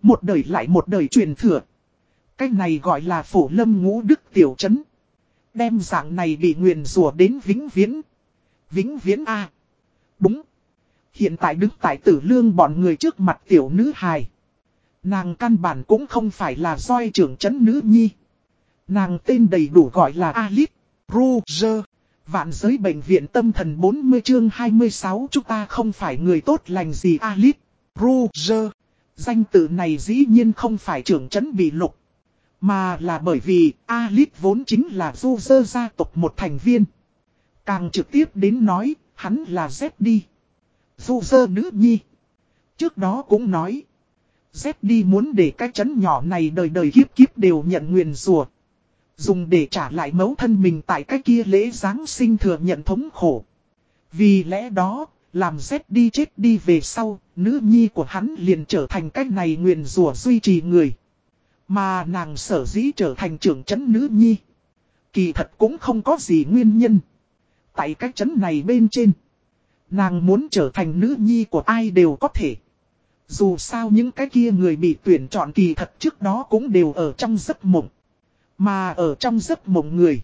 Một đời lại một đời truyền thừa. Cái này gọi là phổ lâm ngũ đức tiểu chấn. Đem dạng này bị nguyện rùa đến vĩnh viễn. Vĩnh viễn A. Đúng. Hiện tại đứng tại tử lương bọn người trước mặt tiểu nữ hài. Nàng căn bản cũng không phải là doi trưởng chấn nữ nhi. Nàng tên đầy đủ gọi là Alice. Vạn giới bệnh viện tâm thần 40 chương 26 chúng ta không phải người tốt lành gì Alice. Roger. Danh tự này dĩ nhiên không phải trưởng chấn bị lục. Mà là bởi vì Alice vốn chính là Roger gia tộc một thành viên. Càng trực tiếp đến nói, hắn là Z đi. Nữ nhi. Trước đó cũng nói. Z đi muốn để cái chấn nhỏ này đời đời kiếp kiếp đều nhận nguyền rùa. Dùng để trả lại mẫu thân mình tại cái kia lễ Giáng sinh thừa nhận thống khổ. Vì lẽ đó, làm rét đi chết đi về sau, nữ nhi của hắn liền trở thành cách này nguyền rủa duy trì người. Mà nàng sở dĩ trở thành trưởng chấn nữ nhi. Kỳ thật cũng không có gì nguyên nhân. Tại cách chấn này bên trên. Nàng muốn trở thành nữ nhi của ai đều có thể. Dù sao những cái kia người bị tuyển chọn kỳ thật trước đó cũng đều ở trong giấc mộng. Mà ở trong giấc mộng người.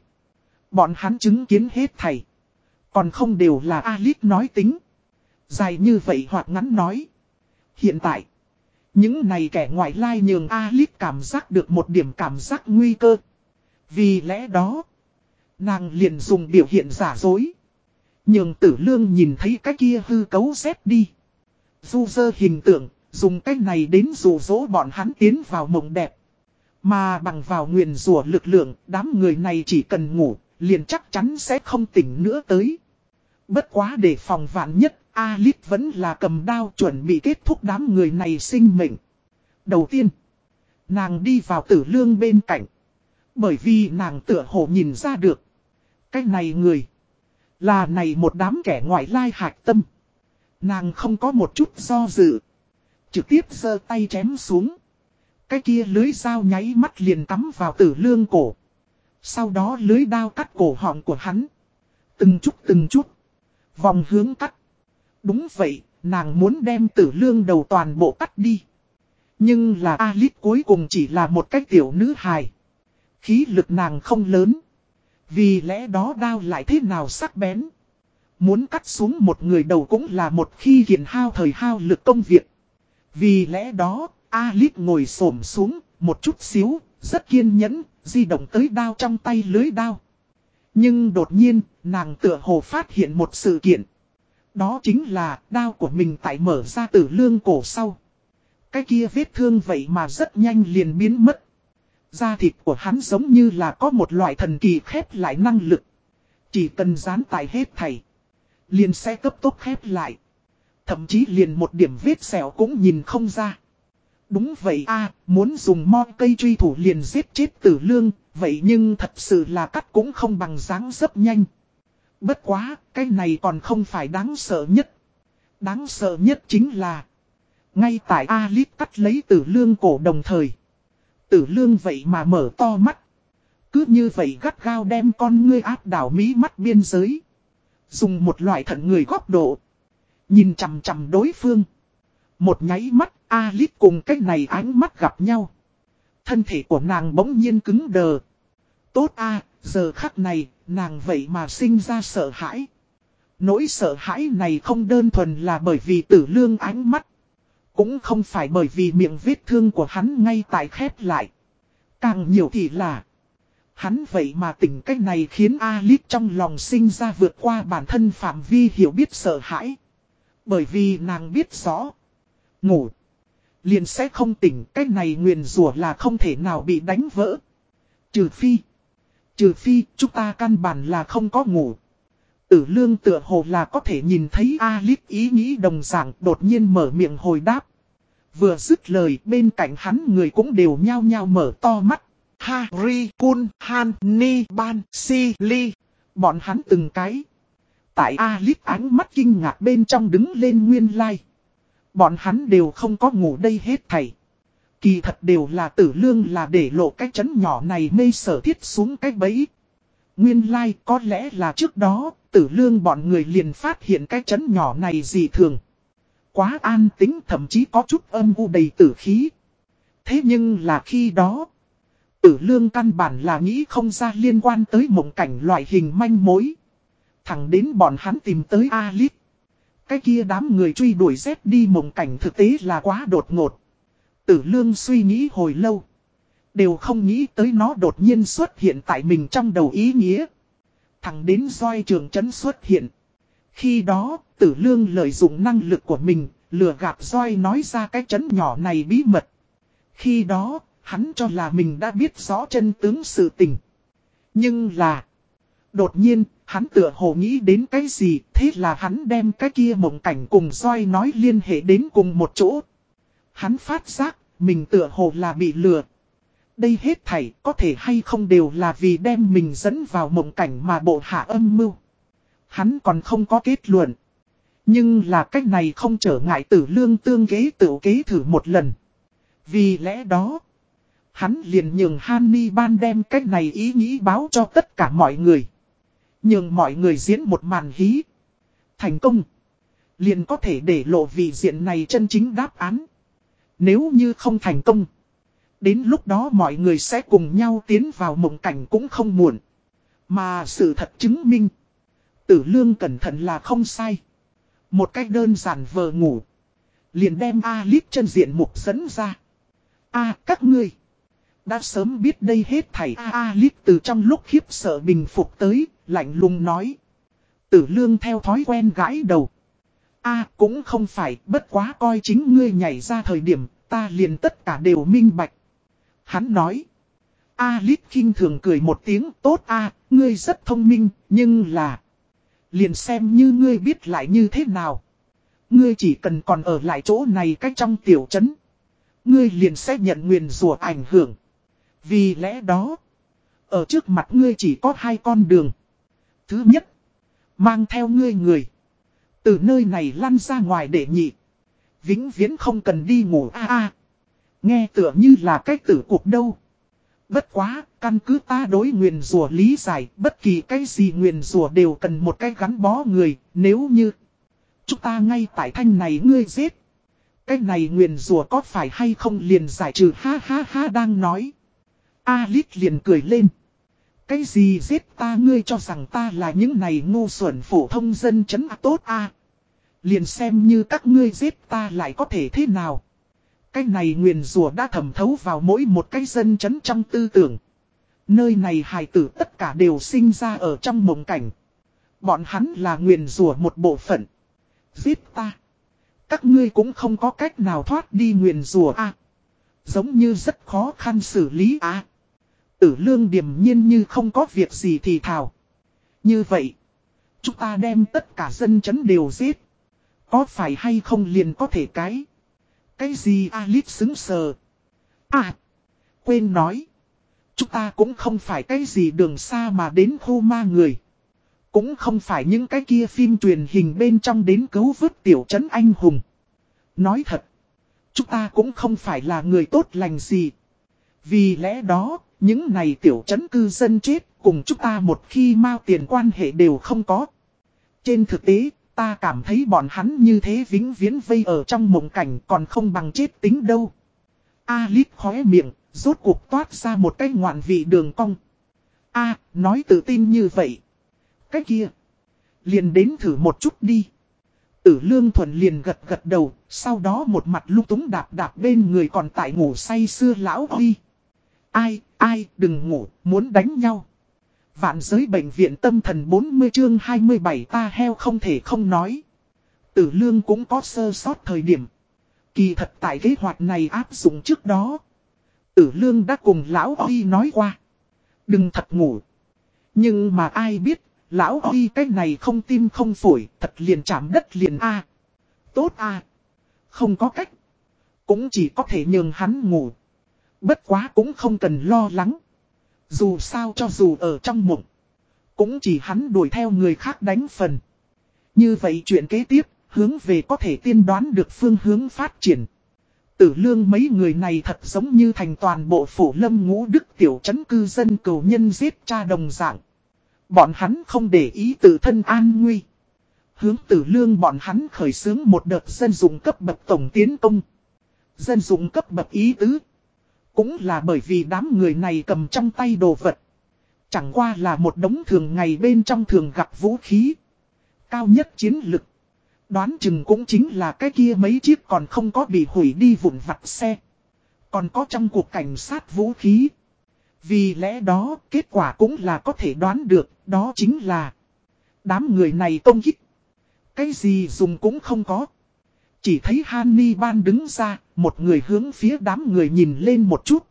Bọn hắn chứng kiến hết thầy. Còn không đều là Alice nói tính. Dài như vậy hoặc ngắn nói. Hiện tại. Những này kẻ ngoại lai nhường Alice cảm giác được một điểm cảm giác nguy cơ. Vì lẽ đó. Nàng liền dùng biểu hiện giả dối. Nhường tử lương nhìn thấy cái kia hư cấu xếp đi. Du dơ hình tượng, dùng cách này đến rủ dỗ bọn hắn tiến vào mộng đẹp. Mà bằng vào nguyền rủa lực lượng, đám người này chỉ cần ngủ, liền chắc chắn sẽ không tỉnh nữa tới. Bất quá để phòng vạn nhất, Alice vẫn là cầm đao chuẩn bị kết thúc đám người này sinh mệnh. Đầu tiên, nàng đi vào tử lương bên cạnh. Bởi vì nàng tựa hồ nhìn ra được. Cái này người, là này một đám kẻ ngoại lai hạc tâm. Nàng không có một chút do dự. Trực tiếp giơ tay chém xuống. Cái kia lưới dao nháy mắt liền cắm vào tử lương cổ. Sau đó lưới đao cắt cổ họng của hắn. Từng chút từng chút. Vòng hướng cắt. Đúng vậy, nàng muốn đem tử lương đầu toàn bộ cắt đi. Nhưng là Alice cuối cùng chỉ là một cái tiểu nữ hài. Khí lực nàng không lớn. Vì lẽ đó đao lại thế nào sắc bén. Muốn cắt xuống một người đầu cũng là một khi hiện hao thời hao lực công việc. Vì lẽ đó, Alip ngồi xổm xuống, một chút xíu, rất kiên nhẫn, di động tới đao trong tay lưới đao. Nhưng đột nhiên, nàng tựa hồ phát hiện một sự kiện. Đó chính là đao của mình tại mở ra tử lương cổ sau. Cái kia vết thương vậy mà rất nhanh liền biến mất. Da thịt của hắn giống như là có một loại thần kỳ khép lại năng lực. Chỉ cần dán tại hết thầy. Liền sẽ cấp tốc khép lại. Thậm chí liền một điểm vết xẻo cũng nhìn không ra. Đúng vậy a muốn dùng mo cây truy thủ liền giết chết tử lương, vậy nhưng thật sự là cắt cũng không bằng dáng rất nhanh. Bất quá, cái này còn không phải đáng sợ nhất. Đáng sợ nhất chính là, ngay tại Alip cắt lấy tử lương cổ đồng thời. Tử lương vậy mà mở to mắt. Cứ như vậy gắt gao đem con ngươi áp đảo mí mắt biên giới. Dùng một loại thận người góc độ. Nhìn chằm chằm đối phương. Một nháy mắt, Alip cùng cái này ánh mắt gặp nhau. Thân thể của nàng bỗng nhiên cứng đờ. Tốt a giờ khắc này, nàng vậy mà sinh ra sợ hãi. Nỗi sợ hãi này không đơn thuần là bởi vì tử lương ánh mắt. Cũng không phải bởi vì miệng vết thương của hắn ngay tại khép lại. Càng nhiều thì là... Hắn vậy mà tỉnh cách này khiến Alip trong lòng sinh ra vượt qua bản thân phạm vi hiểu biết sợ hãi. Bởi vì nàng biết rõ. Ngủ. Liền sẽ không tỉnh cách này nguyền rủa là không thể nào bị đánh vỡ. Trừ phi. Trừ phi chúng ta căn bản là không có ngủ. Tử lương tựa hồ là có thể nhìn thấy Alip ý nghĩ đồng dạng đột nhiên mở miệng hồi đáp. Vừa dứt lời bên cạnh hắn người cũng đều nhao nhao mở to mắt. Harry, Kun, Han, Ni, Ban, Si, Li. Bọn hắn từng cái. Tại Alip ánh mắt kinh ngạc bên trong đứng lên nguyên lai. Like. Bọn hắn đều không có ngủ đây hết thầy. Kỳ thật đều là tử lương là để lộ cái chấn nhỏ này mê sở thiết xuống cái bẫy. Nguyên lai like, có lẽ là trước đó, tử lương bọn người liền phát hiện cái chấn nhỏ này dị thường. Quá an tính thậm chí có chút âm u đầy tử khí. Thế nhưng là khi đó, tử lương căn bản là nghĩ không ra liên quan tới mộng cảnh loại hình manh mối. Thẳng đến bọn hắn tìm tới Alice. Cái kia đám người truy đuổi dép đi mộng cảnh thực tế là quá đột ngột. Tử lương suy nghĩ hồi lâu. Đều không nghĩ tới nó đột nhiên xuất hiện tại mình trong đầu ý nghĩa. Thẳng đến doi trường trấn xuất hiện. Khi đó, tử lương lợi dụng năng lực của mình, lừa gạt doi nói ra cái chấn nhỏ này bí mật. Khi đó, hắn cho là mình đã biết rõ chân tướng sự tình. Nhưng là, đột nhiên, hắn tựa hồ nghĩ đến cái gì, thế là hắn đem cái kia mộng cảnh cùng roi nói liên hệ đến cùng một chỗ. Hắn phát giác, mình tựa hồ là bị lừa. Đây hết thảy có thể hay không đều là vì đem mình dẫn vào mộng cảnh mà bộ hạ âm mưu. Hắn còn không có kết luận. Nhưng là cách này không trở ngại tử lương tương kế tự kế thử một lần. Vì lẽ đó, hắn liền nhường Hanni ban đem cách này ý nghĩ báo cho tất cả mọi người nhưng mọi người diễn một màn hí. Thành công. Liền có thể để lộ vị diện này chân chính đáp án. Nếu như không thành công. Đến lúc đó mọi người sẽ cùng nhau tiến vào mộng cảnh cũng không muộn. Mà sự thật chứng minh. Tử lương cẩn thận là không sai. Một cách đơn giản vờ ngủ. Liền đem A-lít chân diện mục dẫn ra. A các ngươi. Đã sớm biết đây hết thảy A-lít từ trong lúc khiếp sợ bình phục tới, lạnh lùng nói. Tử lương theo thói quen gãi đầu. A cũng không phải, bất quá coi chính ngươi nhảy ra thời điểm, ta liền tất cả đều minh bạch. Hắn nói. A lít khinh thường cười một tiếng tốt A, ngươi rất thông minh, nhưng là... Liền xem như ngươi biết lại như thế nào. Ngươi chỉ cần còn ở lại chỗ này cách trong tiểu trấn. Ngươi liền sẽ nhận nguyền rùa ảnh hưởng. Vì lẽ đó, ở trước mặt ngươi chỉ có hai con đường. Thứ nhất, mang theo ngươi người. Từ nơi này lăn ra ngoài để nhị. Vĩnh viễn không cần đi ngủ a a. Nghe tựa như là cách tử cuộc đâu. Bất quá, căn cứ ta đối nguyền rùa lý giải, bất kỳ cái gì nguyền rùa đều cần một cái gắn bó người, nếu như chúng ta ngay tại thanh này ngươi giết. Cái này nguyền rùa có phải hay không liền giải trừ ha ha ha đang nói. Alice liền cười lên. Cái gì giết ta ngươi cho rằng ta là những này ngu xuẩn phổ thông dân chấn à tốt a Liền xem như các ngươi giết ta lại có thể thế nào. Cái này nguyền rùa đã thẩm thấu vào mỗi một cái dân chấn trong tư tưởng. Nơi này hài tử tất cả đều sinh ra ở trong mộng cảnh. Bọn hắn là nguyền rùa một bộ phận. Giết ta. Các ngươi cũng không có cách nào thoát đi nguyền rùa a à? Giống như rất khó khăn xử lý a Tử lương điềm nhiên như không có việc gì thì thảo. Như vậy. Chúng ta đem tất cả dân chấn đều giết. Có phải hay không liền có thể cái. Cái gì Alice xứng sờ. À. Quên nói. Chúng ta cũng không phải cái gì đường xa mà đến khu ma người. Cũng không phải những cái kia phim truyền hình bên trong đến cứu vớt tiểu trấn anh hùng. Nói thật. Chúng ta cũng không phải là người tốt lành gì. Vì lẽ đó, những này tiểu trấn cư dân chết cùng chúng ta một khi mau tiền quan hệ đều không có. Trên thực tế, ta cảm thấy bọn hắn như thế vĩnh viễn vây ở trong mộng cảnh còn không bằng chết tính đâu. Alip khóe miệng, rốt cuộc toát ra một cái ngoạn vị đường cong. a nói tự tin như vậy. Cái kia, liền đến thử một chút đi. Tử lương thuần liền gật gật đầu, sau đó một mặt lúc túng đạp đạp bên người còn tại ngủ say xưa lão huy. Ai, ai, đừng ngủ, muốn đánh nhau. Vạn giới bệnh viện tâm thần 40 chương 27 ta heo không thể không nói. Tử lương cũng có sơ sót thời điểm. Kỳ thật tại kế hoạch này áp dụng trước đó. Tử lương đã cùng lão Huy nói qua. Đừng thật ngủ. Nhưng mà ai biết, lão Huy cái này không tim không phổi, thật liền chạm đất liền A. Tốt A. Không có cách. Cũng chỉ có thể nhường hắn ngủ. Bất quá cũng không cần lo lắng. Dù sao cho dù ở trong mộng. Cũng chỉ hắn đuổi theo người khác đánh phần. Như vậy chuyện kế tiếp, hướng về có thể tiên đoán được phương hướng phát triển. Tử lương mấy người này thật giống như thành toàn bộ phủ lâm ngũ đức tiểu trấn cư dân cầu nhân giết cha đồng dạng. Bọn hắn không để ý tự thân an nguy. Hướng tử lương bọn hắn khởi xướng một đợt dân dụng cấp bậc tổng tiến công. Dân dụng cấp bậc ý tứ. Cũng là bởi vì đám người này cầm trong tay đồ vật. Chẳng qua là một đống thường ngày bên trong thường gặp vũ khí. Cao nhất chiến lực. Đoán chừng cũng chính là cái kia mấy chiếc còn không có bị hủy đi vụn vặt xe. Còn có trong cuộc cảnh sát vũ khí. Vì lẽ đó, kết quả cũng là có thể đoán được, đó chính là Đám người này công kích. Cái gì dùng cũng không có. Chỉ thấy Hanni Ban đứng ra, một người hướng phía đám người nhìn lên một chút.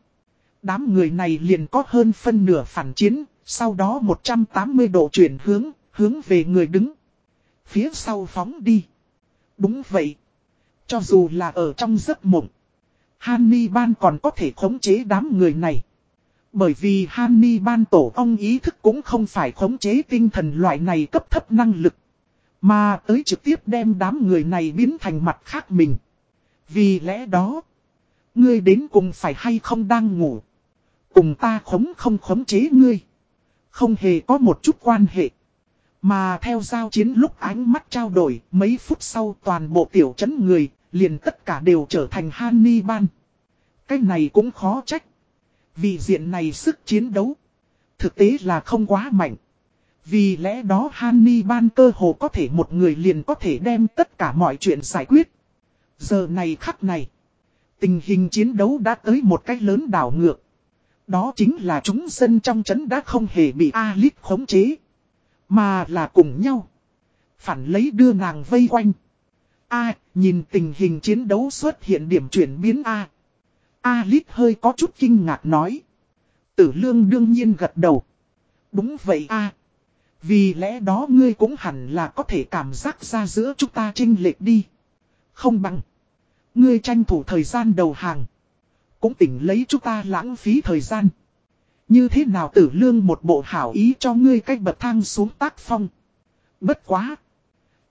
Đám người này liền có hơn phân nửa phản chiến, sau đó 180 độ chuyển hướng, hướng về người đứng. Phía sau phóng đi. Đúng vậy. Cho dù là ở trong giấc mộng, Hanni Ban còn có thể khống chế đám người này. Bởi vì Hanni Ban tổ ông ý thức cũng không phải khống chế tinh thần loại này cấp thấp năng lực. Mà tới trực tiếp đem đám người này biến thành mặt khác mình. Vì lẽ đó, ngươi đến cùng phải hay không đang ngủ. Cùng ta khống không khống chế ngươi. Không hề có một chút quan hệ. Mà theo giao chiến lúc ánh mắt trao đổi, mấy phút sau toàn bộ tiểu trấn người, liền tất cả đều trở thành Hannibal. Cái này cũng khó trách. Vì diện này sức chiến đấu, thực tế là không quá mạnh. Vì lẽ đó Hannibal cơ hồ có thể một người liền có thể đem tất cả mọi chuyện giải quyết. Giờ này khắc này, tình hình chiến đấu đã tới một cách lớn đảo ngược. Đó chính là chúng dân trong trấn đã không hề bị Alip khống chế. Mà là cùng nhau. Phản lấy đưa nàng vây quanh. A, nhìn tình hình chiến đấu xuất hiện điểm chuyển biến A. Alip hơi có chút kinh ngạc nói. Tử lương đương nhiên gật đầu. Đúng vậy A. Vì lẽ đó ngươi cũng hẳn là có thể cảm giác ra giữa chúng ta trinh lệch đi. Không bằng. Ngươi tranh thủ thời gian đầu hàng. Cũng tỉnh lấy chúng ta lãng phí thời gian. Như thế nào tử lương một bộ hảo ý cho ngươi cách bậc thang xuống tác phong. Bất quá.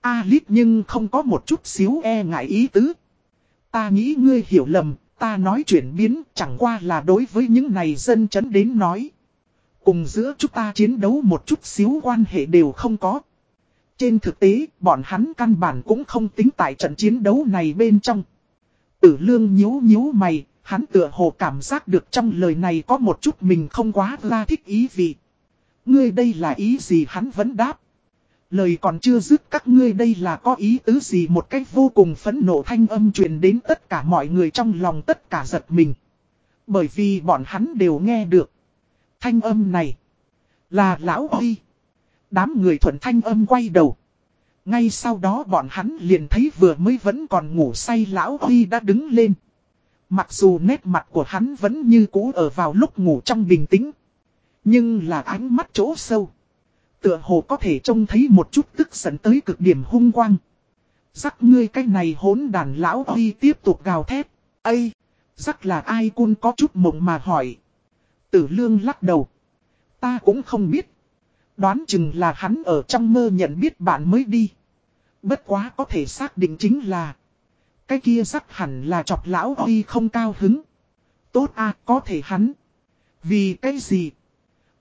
A Lít nhưng không có một chút xíu e ngại ý tứ. Ta nghĩ ngươi hiểu lầm, ta nói chuyển biến chẳng qua là đối với những này dân chấn đến nói. Cùng giữa chúng ta chiến đấu một chút xíu quan hệ đều không có. Trên thực tế, bọn hắn căn bản cũng không tính tại trận chiến đấu này bên trong. Tử lương nhíu nhíu mày, hắn tựa hồ cảm giác được trong lời này có một chút mình không quá la thích ý vị. Ngươi đây là ý gì hắn vẫn đáp. Lời còn chưa dứt các ngươi đây là có ý tứ gì một cách vô cùng phấn nộ thanh âm truyền đến tất cả mọi người trong lòng tất cả giật mình. Bởi vì bọn hắn đều nghe được. Thanh âm này là lão Huy. Đám người thuận thanh âm quay đầu. Ngay sau đó bọn hắn liền thấy vừa mới vẫn còn ngủ say lão Huy đã đứng lên. Mặc dù nét mặt của hắn vẫn như cũ ở vào lúc ngủ trong bình tĩnh. Nhưng là ánh mắt chỗ sâu. Tựa hồ có thể trông thấy một chút tức giận tới cực điểm hung quang. Rắc ngươi cái này hốn đàn lão Huy tiếp tục gào thét. Ây! Rắc là ai cun có chút mộng mà hỏi. Tử lương lắc đầu. Ta cũng không biết. Đoán chừng là hắn ở trong mơ nhận biết bạn mới đi. Bất quá có thể xác định chính là. Cái kia sắc hẳn là chọc lão Huy không cao hứng. Tốt à có thể hắn. Vì cái gì?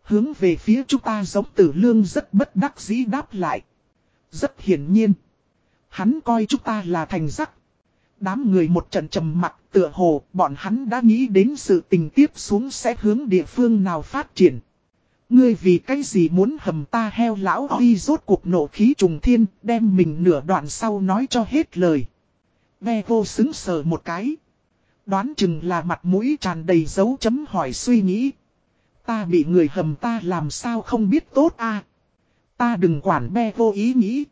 Hướng về phía chúng ta giống tử lương rất bất đắc dĩ đáp lại. Rất hiển nhiên. Hắn coi chúng ta là thành rắc. Đám người một trận trầm mặt tựa hồ, bọn hắn đã nghĩ đến sự tình tiếp xuống sẽ hướng địa phương nào phát triển. Ngươi vì cái gì muốn hầm ta heo lão huy rốt cuộc nổ khí trùng thiên đem mình nửa đoạn sau nói cho hết lời. Be vô xứng sờ một cái. Đoán chừng là mặt mũi tràn đầy dấu chấm hỏi suy nghĩ. Ta bị người hầm ta làm sao không biết tốt a Ta đừng quản be vô ý nghĩ.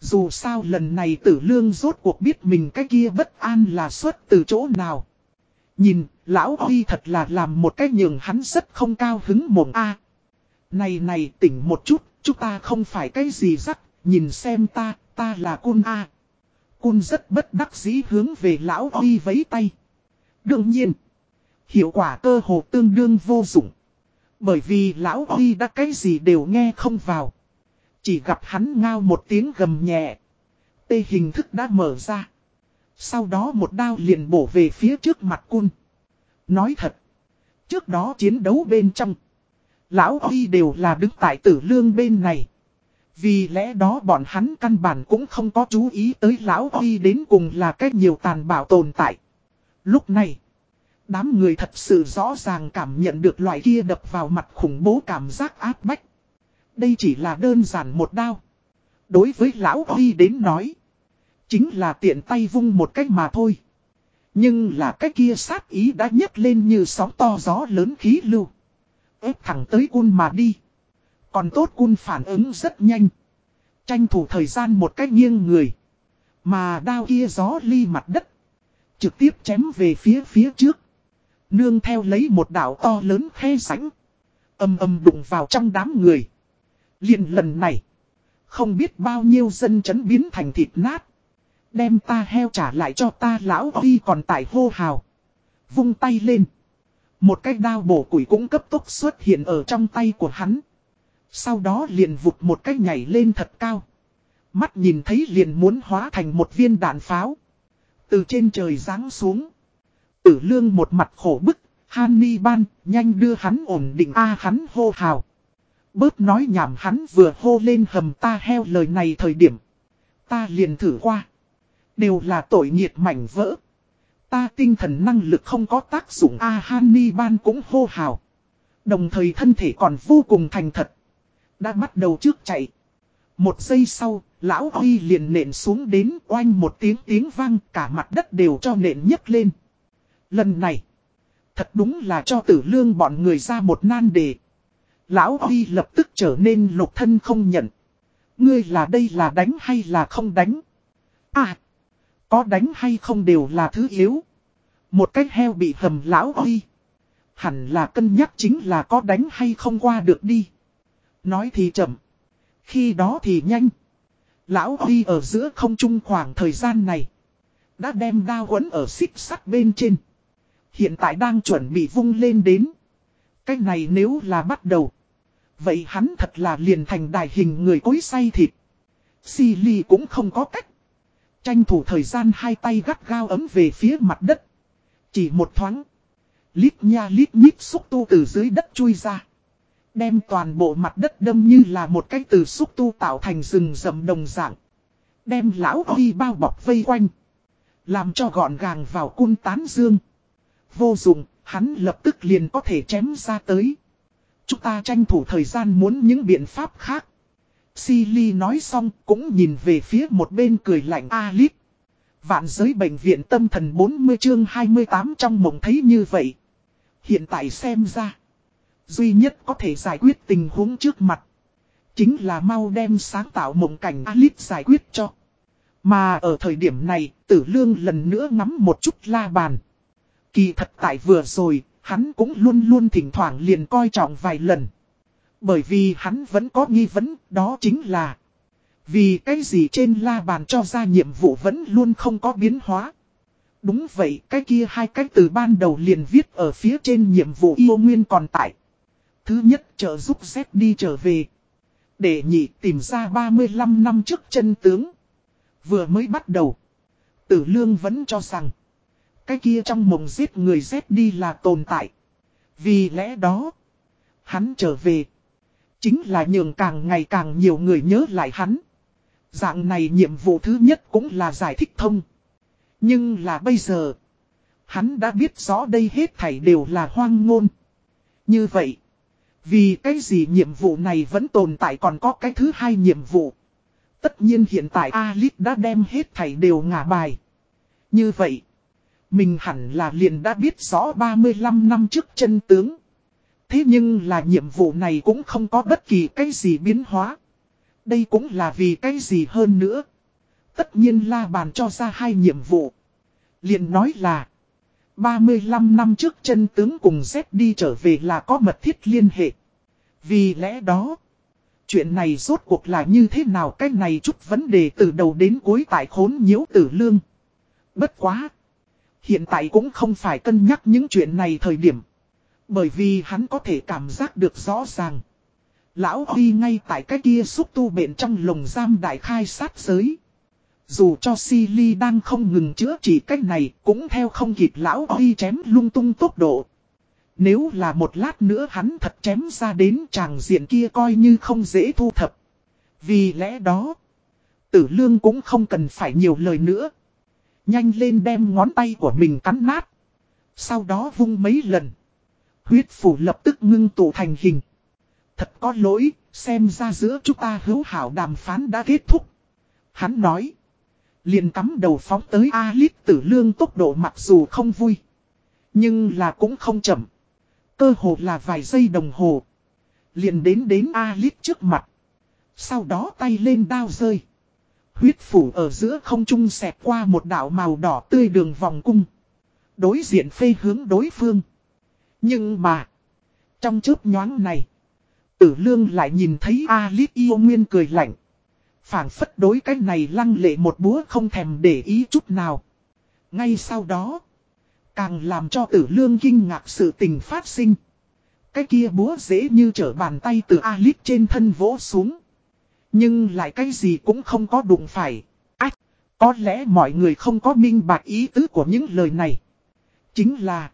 Dù sao lần này tử lương rốt cuộc biết mình cái kia bất an là xuất từ chỗ nào. Nhìn, lão Huy thật là làm một cái nhường hắn rất không cao hứng mồm a này này tỉnh một chút, chúng ta không phải cái gì rắc, nhìn xem ta, ta là cun a Cun rất bất đắc dĩ hướng về lão Huy vấy tay. Đương nhiên, hiệu quả cơ hồ tương đương vô dụng. Bởi vì lão Huy đã cái gì đều nghe không vào. Chỉ gặp hắn ngao một tiếng gầm nhẹ. Tê hình thức đã mở ra. Sau đó một đao liền bổ về phía trước mặt cun. Nói thật. Trước đó chiến đấu bên trong. Lão Huy đều là đứng tại tử lương bên này. Vì lẽ đó bọn hắn căn bản cũng không có chú ý tới Lão Huy đến cùng là cách nhiều tàn bạo tồn tại. Lúc này. Đám người thật sự rõ ràng cảm nhận được loại kia đập vào mặt khủng bố cảm giác áp bách. Đây chỉ là đơn giản một đao. Đối với Lão Huy đến nói. Chính là tiện tay vung một cách mà thôi. Nhưng là cái kia sát ý đã nhấc lên như sóng to gió lớn khí lưu ép thẳng tới cun mà đi. Còn tốt cun phản ứng rất nhanh. Tranh thủ thời gian một cách nghiêng người. Mà đao kia gió ly mặt đất. Trực tiếp chém về phía phía trước. Nương theo lấy một đảo to lớn khe sánh. Âm âm đụng vào trong đám người. liền lần này. Không biết bao nhiêu dân chấn biến thành thịt nát. Đem ta heo trả lại cho ta lão đi còn tại hô hào. Vung tay lên. Một cái đao bổ củi cũng cấp tốc xuất hiện ở trong tay của hắn. Sau đó liền vụt một cái nhảy lên thật cao. Mắt nhìn thấy liền muốn hóa thành một viên đạn pháo. Từ trên trời giáng xuống. Tử lương một mặt khổ bức, Hanni ban, nhanh đưa hắn ổn định a hắn hô hào. Bớt nói nhảm hắn vừa hô lên hầm ta heo lời này thời điểm. Ta liền thử qua. Đều là tội nghiệt mảnh vỡ. Ta tinh thần năng lực không có tác dụng a Hanni ban cũng hô hào. Đồng thời thân thể còn vô cùng thành thật. Đã bắt đầu trước chạy. Một giây sau, lão Huy liền nện xuống đến oanh một tiếng tiếng vang cả mặt đất đều cho nện nhấc lên. Lần này, thật đúng là cho tử lương bọn người ra một nan đề. Lão Huy lập tức trở nên lục thân không nhận. Ngươi là đây là đánh hay là không đánh? À, có đánh hay không đều là thứ yếu. Một cách heo bị hầm lão oi. Hẳn là cân nhắc chính là có đánh hay không qua được đi. Nói thì chậm. Khi đó thì nhanh. Lão oi ở giữa không trung khoảng thời gian này. Đã đem đao quấn ở xích sắt bên trên. Hiện tại đang chuẩn bị vung lên đến. Cái này nếu là bắt đầu. Vậy hắn thật là liền thành đài hình người cối say thịt. Si ly cũng không có cách. Tranh thủ thời gian hai tay gắt gao ấm về phía mặt đất. Chỉ một thoáng. Lít nha lít nhít xúc tu từ dưới đất chui ra. Đem toàn bộ mặt đất đâm như là một cái từ xúc tu tạo thành rừng rầm đồng dạng. Đem lão Huy bao bọc vây quanh. Làm cho gọn gàng vào cung tán dương. Vô dụng, hắn lập tức liền có thể chém ra tới. Chúng ta tranh thủ thời gian muốn những biện pháp khác. Silly nói xong cũng nhìn về phía một bên cười lạnh Alip. Vạn giới bệnh viện tâm thần 40 chương 28 trong mộng thấy như vậy. Hiện tại xem ra. Duy nhất có thể giải quyết tình huống trước mặt. Chính là mau đem sáng tạo mộng cảnh Alip giải quyết cho. Mà ở thời điểm này, tử lương lần nữa ngắm một chút la bàn. Kỳ thật tại vừa rồi, hắn cũng luôn luôn thỉnh thoảng liền coi trọng vài lần. Bởi vì hắn vẫn có nghi vấn, đó chính là Vì cái gì trên la bàn cho ra nhiệm vụ vẫn luôn không có biến hóa? Đúng vậy, cái kia hai cách từ ban đầu liền viết ở phía trên nhiệm vụ yêu nguyên còn tại. Thứ nhất trợ giúp Z đi trở về. Để nhị tìm ra 35 năm trước chân tướng. Vừa mới bắt đầu. Tử lương vẫn cho rằng Cái kia trong mộng giết người Z đi là tồn tại. Vì lẽ đó Hắn trở về. Chính là nhường càng ngày càng nhiều người nhớ lại hắn. Dạng này nhiệm vụ thứ nhất cũng là giải thích thông. Nhưng là bây giờ. Hắn đã biết rõ đây hết thảy đều là hoang ngôn. Như vậy. Vì cái gì nhiệm vụ này vẫn tồn tại còn có cái thứ hai nhiệm vụ. Tất nhiên hiện tại Alice đã đem hết thảy đều ngả bài. Như vậy. Mình hẳn là liền đã biết rõ 35 năm trước chân tướng. Thế nhưng là nhiệm vụ này cũng không có bất kỳ cái gì biến hóa. Đây cũng là vì cái gì hơn nữa. Tất nhiên la bàn cho ra hai nhiệm vụ. liền nói là 35 năm trước chân tướng cùng Z đi trở về là có mật thiết liên hệ. Vì lẽ đó, chuyện này rốt cuộc là như thế nào cái này chút vấn đề từ đầu đến cuối tại khốn nhiễu tử lương. Bất quá. Hiện tại cũng không phải cân nhắc những chuyện này thời điểm. Bởi vì hắn có thể cảm giác được rõ ràng. Lão Huy ngay tại cái kia xúc tu bệnh trong lồng giam đại khai sát giới. Dù cho Silly đang không ngừng chữa trị cách này cũng theo không kịp lão Huy chém lung tung tốc độ. Nếu là một lát nữa hắn thật chém ra đến chàng diện kia coi như không dễ thu thập. Vì lẽ đó, tử lương cũng không cần phải nhiều lời nữa. Nhanh lên đem ngón tay của mình cắn nát. Sau đó vung mấy lần. Huyết phủ lập tức ngưng tụ thành hình. Thật có lỗi, xem ra giữa chúng ta hữu hảo đàm phán đã kết thúc. Hắn nói. Liền cắm đầu phóng tới A-lít tử lương tốc độ mặc dù không vui. Nhưng là cũng không chậm. Cơ hồ là vài giây đồng hồ. Liền đến đến A-lít trước mặt. Sau đó tay lên đao rơi. Huyết phủ ở giữa không trung xẹt qua một đảo màu đỏ tươi đường vòng cung. Đối diện phê hướng đối phương. Nhưng mà, trong chớp nhoáng này, tử lương lại nhìn thấy Alip yêu nguyên cười lạnh. phảng phất đối cái này lăng lệ một búa không thèm để ý chút nào. Ngay sau đó, càng làm cho tử lương kinh ngạc sự tình phát sinh. Cái kia búa dễ như trở bàn tay từ Alip trên thân vỗ xuống. Nhưng lại cái gì cũng không có đụng phải. Ách, có lẽ mọi người không có minh bạch ý tứ của những lời này. Chính là,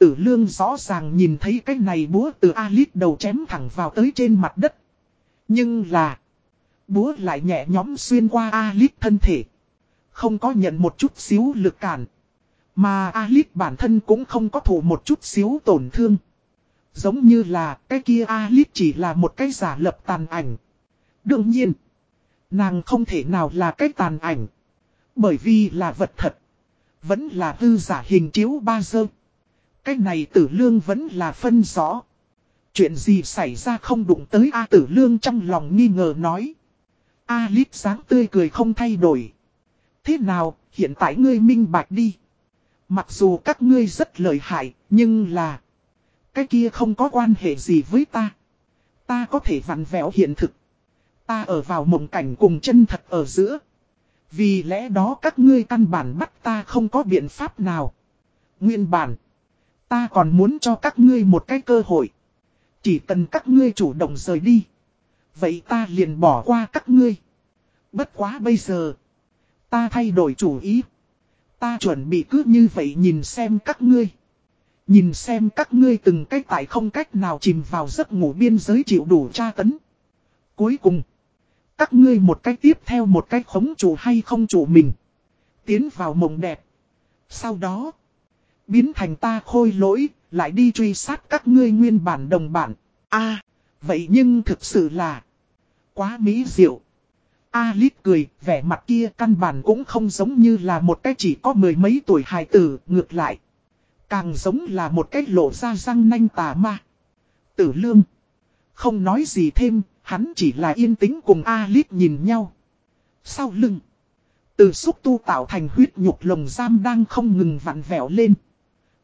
Tử lương rõ ràng nhìn thấy cái này búa từ Alice đầu chém thẳng vào tới trên mặt đất. Nhưng là. Búa lại nhẹ nhóm xuyên qua Alice thân thể. Không có nhận một chút xíu lực cản. Mà Alice bản thân cũng không có thủ một chút xíu tổn thương. Giống như là cái kia Alice chỉ là một cái giả lập tàn ảnh. Đương nhiên. Nàng không thể nào là cái tàn ảnh. Bởi vì là vật thật. Vẫn là hư giả hình chiếu ba dơ. Cái này tử lương vẫn là phân rõ. Chuyện gì xảy ra không đụng tới A tử lương trong lòng nghi ngờ nói. A lít sáng tươi cười không thay đổi. Thế nào, hiện tại ngươi minh bạch đi. Mặc dù các ngươi rất lợi hại, nhưng là... Cái kia không có quan hệ gì với ta. Ta có thể vặn vẹo hiện thực. Ta ở vào mộng cảnh cùng chân thật ở giữa. Vì lẽ đó các ngươi căn bản bắt ta không có biện pháp nào. Nguyên bản. Ta còn muốn cho các ngươi một cái cơ hội. Chỉ cần các ngươi chủ động rời đi. Vậy ta liền bỏ qua các ngươi. Bất quá bây giờ. Ta thay đổi chủ ý. Ta chuẩn bị cứ như vậy nhìn xem các ngươi. Nhìn xem các ngươi từng cách tại không cách nào chìm vào giấc ngủ biên giới chịu đủ tra tấn. Cuối cùng. Các ngươi một cách tiếp theo một cách khống chủ hay không chủ mình. Tiến vào mộng đẹp. Sau đó, biến thành ta khôi lỗi, lại đi truy sát các ngươi nguyên bản đồng bản. a à, vậy nhưng thực sự là quá mỹ diệu. Alice cười, vẻ mặt kia căn bản cũng không giống như là một cái chỉ có mười mấy tuổi hài tử, ngược lại. Càng giống là một cái lộ ra răng nanh tà ma. Tử lương. Không nói gì thêm, hắn chỉ là yên tĩnh cùng Alice nhìn nhau. Sau lưng. Từ xúc tu tạo thành huyết nhục lồng giam đang không ngừng vặn vẹo lên.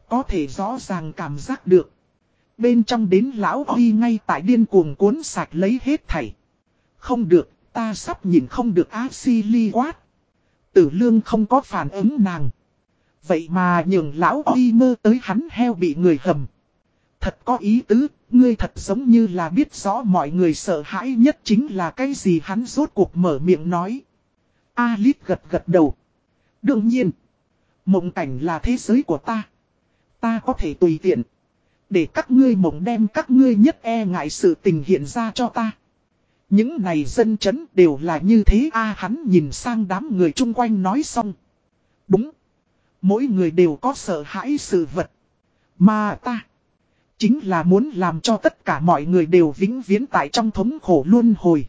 Có thể rõ ràng cảm giác được. Bên trong đến lão Huy ngay tại điên cuồng cuốn sạch lấy hết thảy. Không được, ta sắp nhìn không được á si ly quát. Tử lương không có phản ứng nàng. Vậy mà nhường lão Huy mơ tới hắn heo bị người hầm. Thật có ý tứ, ngươi thật giống như là biết rõ mọi người sợ hãi nhất chính là cái gì hắn rốt cuộc mở miệng nói. Alice gật gật đầu. Đương nhiên, mộng cảnh là thế giới của ta. Ta có thể tùy tiện. Để các ngươi mộng đem các ngươi nhất e ngại sự tình hiện ra cho ta. Những này dân chấn đều là như thế a, hắn nhìn sang đám người chung quanh nói xong. Đúng. Mỗi người đều có sợ hãi sự vật. Mà ta. Chính là muốn làm cho tất cả mọi người đều vĩnh viễn tại trong thống khổ luôn hồi.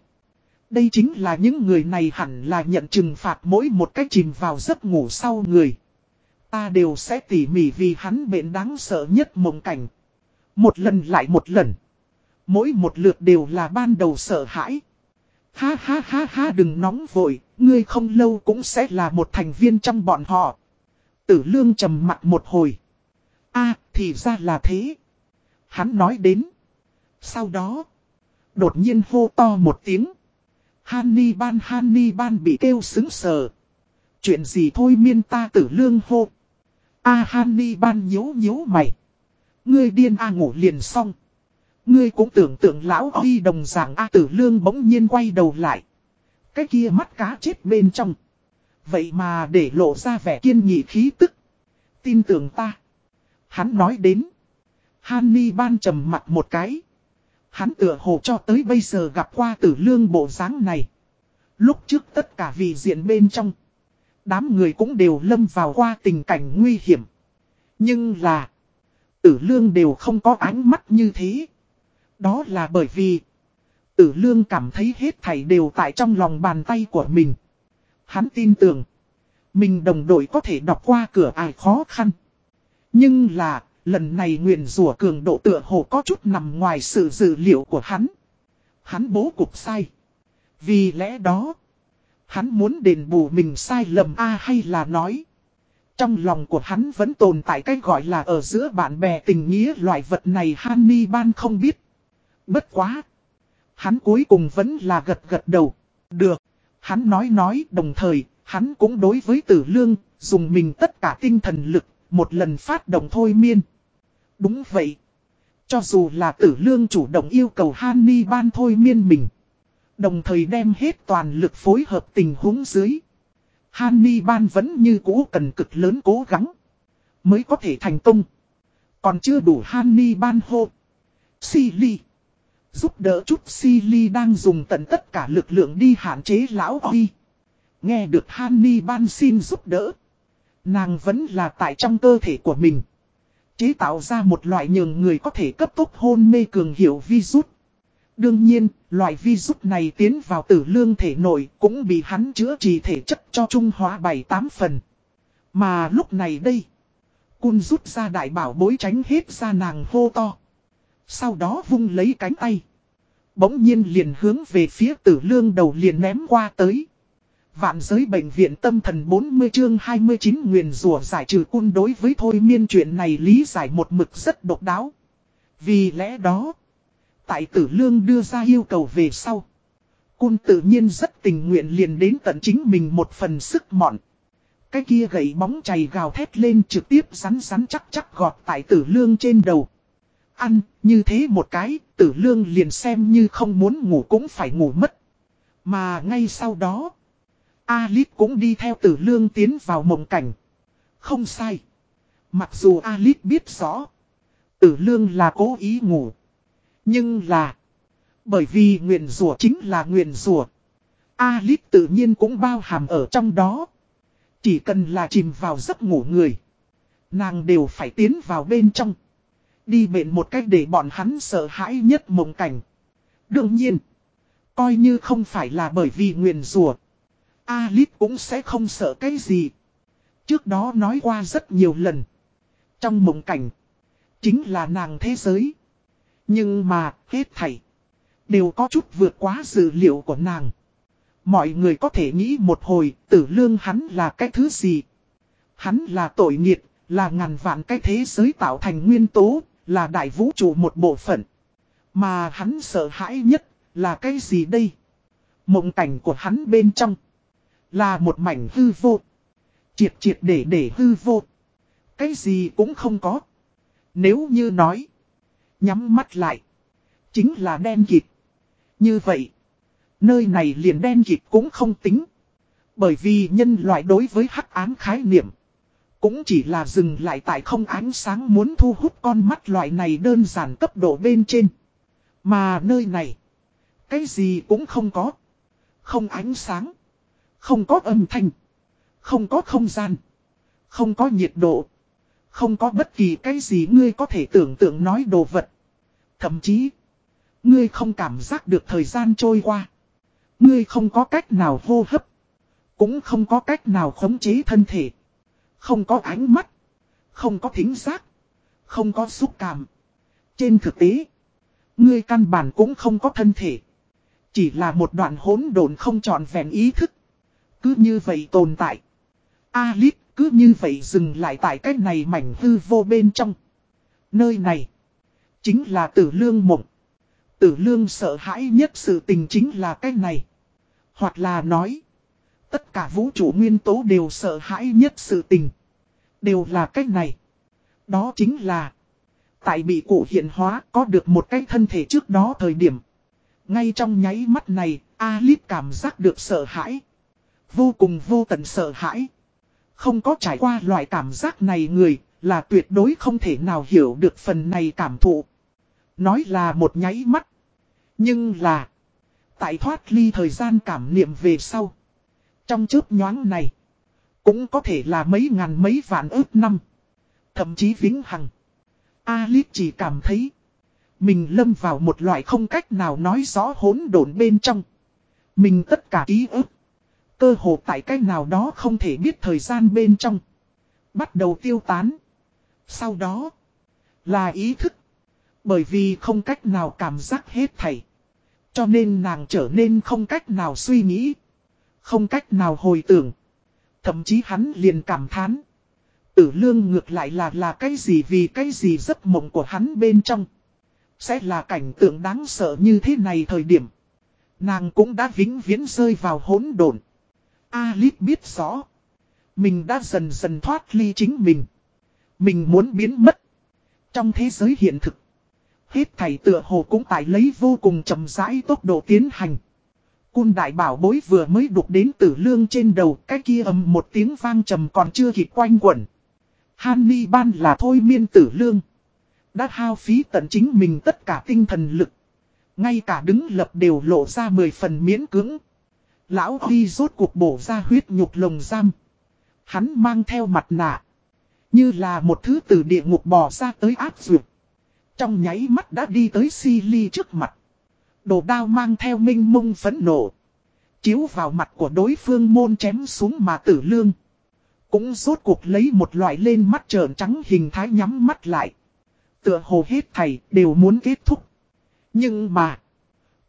Đây chính là những người này hẳn là nhận trừng phạt mỗi một cách chìm vào giấc ngủ sau người. Ta đều sẽ tỉ mỉ vì hắn bệnh đáng sợ nhất mộng cảnh. Một lần lại một lần. Mỗi một lượt đều là ban đầu sợ hãi. Ha ha ha ha đừng nóng vội, ngươi không lâu cũng sẽ là một thành viên trong bọn họ. Tử lương trầm mặt một hồi. a thì ra là thế. Hắn nói đến. Sau đó, đột nhiên hô to một tiếng. Hanni ban Hanni ban bị kêu xứng sờ. Chuyện gì thôi miên ta tử lương hô. A à, Hanni ban nhíu nhíu mày. Ngươi điên A ngủ liền xong. Ngươi cũng tưởng tượng lão đi đồng giảng A tử lương bỗng nhiên quay đầu lại. Cái kia mắt cá chết bên trong. Vậy mà để lộ ra vẻ kiên nghị khí tức. Tin tưởng ta. Hắn nói đến. Hanni ban trầm mặt một cái. Hắn tựa hồ cho tới bây giờ gặp qua tử lương bộ dáng này. Lúc trước tất cả vì diện bên trong. Đám người cũng đều lâm vào qua tình cảnh nguy hiểm. Nhưng là. Tử lương đều không có ánh mắt như thế. Đó là bởi vì. Tử lương cảm thấy hết thảy đều tại trong lòng bàn tay của mình. Hắn tin tưởng. Mình đồng đội có thể đọc qua cửa ai khó khăn. Nhưng là Lần này nguyện rủa cường độ tựa hồ có chút nằm ngoài sự dự liệu của hắn. Hắn bố cục sai. Vì lẽ đó, hắn muốn đền bù mình sai lầm A hay là nói. Trong lòng của hắn vẫn tồn tại cái gọi là ở giữa bạn bè tình nghĩa loại vật này Hanni Ban không biết. Bất quá. Hắn cuối cùng vẫn là gật gật đầu. Được. Hắn nói nói đồng thời, hắn cũng đối với tử lương, dùng mình tất cả tinh thần lực, một lần phát động thôi miên. Đúng vậy. Cho dù là tử lương chủ động yêu cầu Hanni ban thôi miên mình. Đồng thời đem hết toàn lực phối hợp tình huống dưới. Hannibal vẫn như cũ cần cực lớn cố gắng. Mới có thể thành công. Còn chưa đủ Hannibal hô. Silly. Giúp đỡ chút Silly đang dùng tận tất cả lực lượng đi hạn chế lão Oi. Nghe được Hannibal xin giúp đỡ. Nàng vẫn là tại trong cơ thể của mình. Chế tạo ra một loại nhường người có thể cấp tốc hôn mê cường hiệu virus. Đương nhiên, loại virus này tiến vào tử lương thể nội cũng bị hắn chữa trị thể chất cho trung hóa 7-8 phần. Mà lúc này đây, cun rút ra đại bảo bối tránh hết ra nàng hô to. Sau đó vung lấy cánh tay. Bỗng nhiên liền hướng về phía tử lương đầu liền ném qua tới. Vạn giới bệnh viện tâm thần 40 chương 29 nguyền rủa giải trừ cun đối với thôi miên chuyện này lý giải một mực rất độc đáo. Vì lẽ đó, tại tử lương đưa ra yêu cầu về sau. Cun tự nhiên rất tình nguyện liền đến tận chính mình một phần sức mọn. Cái kia gậy bóng chày gào thét lên trực tiếp rắn rắn chắc chắc gọt tại tử lương trên đầu. Ăn, như thế một cái, tử lương liền xem như không muốn ngủ cũng phải ngủ mất. Mà ngay sau đó, Alip cũng đi theo tử lương tiến vào mộng cảnh. Không sai. Mặc dù Alip biết rõ. Tử lương là cố ý ngủ. Nhưng là. Bởi vì nguyện rủa chính là nguyện rủa. Alice tự nhiên cũng bao hàm ở trong đó. Chỉ cần là chìm vào giấc ngủ người. Nàng đều phải tiến vào bên trong. Đi bệnh một cách để bọn hắn sợ hãi nhất mộng cảnh. Đương nhiên. Coi như không phải là bởi vì nguyền rùa. Alice cũng sẽ không sợ cái gì. Trước đó nói qua rất nhiều lần. Trong mộng cảnh. Chính là nàng thế giới. Nhưng mà hết thảy. Đều có chút vượt quá dự liệu của nàng. Mọi người có thể nghĩ một hồi tử lương hắn là cái thứ gì. Hắn là tội nghiệt, là ngàn vạn cái thế giới tạo thành nguyên tố, là đại vũ trụ một bộ phận. Mà hắn sợ hãi nhất là cái gì đây? Mộng cảnh của hắn bên trong là một mảnh hư vô. Triệt triệt để để hư vô. Cái gì cũng không có. Nếu như nói, nhắm mắt lại, chính là đen kịp. Như vậy, nơi này liền đen kịp cũng không tính. Bởi vì nhân loại đối với hắc ám khái niệm, cũng chỉ là dừng lại tại không ánh sáng muốn thu hút con mắt loại này đơn giản cấp độ bên trên. Mà nơi này, cái gì cũng không có. Không ánh sáng, không có âm thanh, không có không gian, không có nhiệt độ, không có bất kỳ cái gì ngươi có thể tưởng tượng nói đồ vật. Thậm chí, ngươi không cảm giác được thời gian trôi qua. Ngươi không có cách nào hô hấp, cũng không có cách nào khống chế thân thể. Không có ánh mắt. Không có thính giác. Không có xúc cảm. Trên thực tế. Ngươi căn bản cũng không có thân thể. Chỉ là một đoạn hỗn độn không trọn vẹn ý thức. Cứ như vậy tồn tại. Alice cứ như vậy dừng lại tại cái này mảnh hư vô bên trong. Nơi này. Chính là tử lương mộng. Tử lương sợ hãi nhất sự tình chính là cái này. Hoặc là nói. Tất cả vũ trụ nguyên tố đều sợ hãi nhất sự tình. Đều là cách này. Đó chính là. Tại bị cụ hiện hóa có được một cái thân thể trước đó thời điểm. Ngay trong nháy mắt này, Alip cảm giác được sợ hãi. Vô cùng vô tận sợ hãi. Không có trải qua loại cảm giác này người, là tuyệt đối không thể nào hiểu được phần này cảm thụ. Nói là một nháy mắt. Nhưng là, tại thoát ly thời gian cảm niệm về sau. Trong chớp nhoáng này, cũng có thể là mấy ngàn mấy vạn ước năm. Thậm chí vĩnh hằng. Alice chỉ cảm thấy. Mình lâm vào một loại không cách nào nói rõ hỗn độn bên trong. Mình tất cả ký ức. Cơ hồ tại cách nào đó không thể biết thời gian bên trong. Bắt đầu tiêu tán. Sau đó. Là ý thức. Bởi vì không cách nào cảm giác hết thảy. Cho nên nàng trở nên không cách nào suy nghĩ. Không cách nào hồi tưởng. Thậm chí hắn liền cảm thán. Tử lương ngược lại là là cái gì vì cái gì giấc mộng của hắn bên trong. Sẽ là cảnh tượng đáng sợ như thế này thời điểm. Nàng cũng đã vĩnh viễn rơi vào hỗn độn. Alip biết rõ. Mình đã dần dần thoát ly chính mình. Mình muốn biến mất. Trong thế giới hiện thực. Hết thảy tựa hồ cũng tại lấy vô cùng chậm rãi tốc độ tiến hành. Cun đại bảo bối vừa mới đục đến tử lương trên đầu, cái kia ầm một tiếng vang trầm còn chưa kịp quanh quẩn. Hanni ban là thôi miên tử lương. Đã hao phí tận chính mình tất cả tinh thần lực. Ngay cả đứng lập đều lộ ra mười phần miễn cứng. Lão Huy rốt cuộc bổ ra huyết nhục lồng giam. Hắn mang theo mặt nạ. Như là một thứ từ địa ngục bò ra tới áp dược. Trong nháy mắt đã đi tới si ly trước mặt. Đồ đao mang theo minh mông phấn nộ. Chiếu vào mặt của đối phương môn chém xuống mà tử lương. Cũng rốt cuộc lấy một loại lên mắt trợn trắng hình thái nhắm mắt lại. Tựa hồ hết thầy đều muốn kết thúc. Nhưng mà.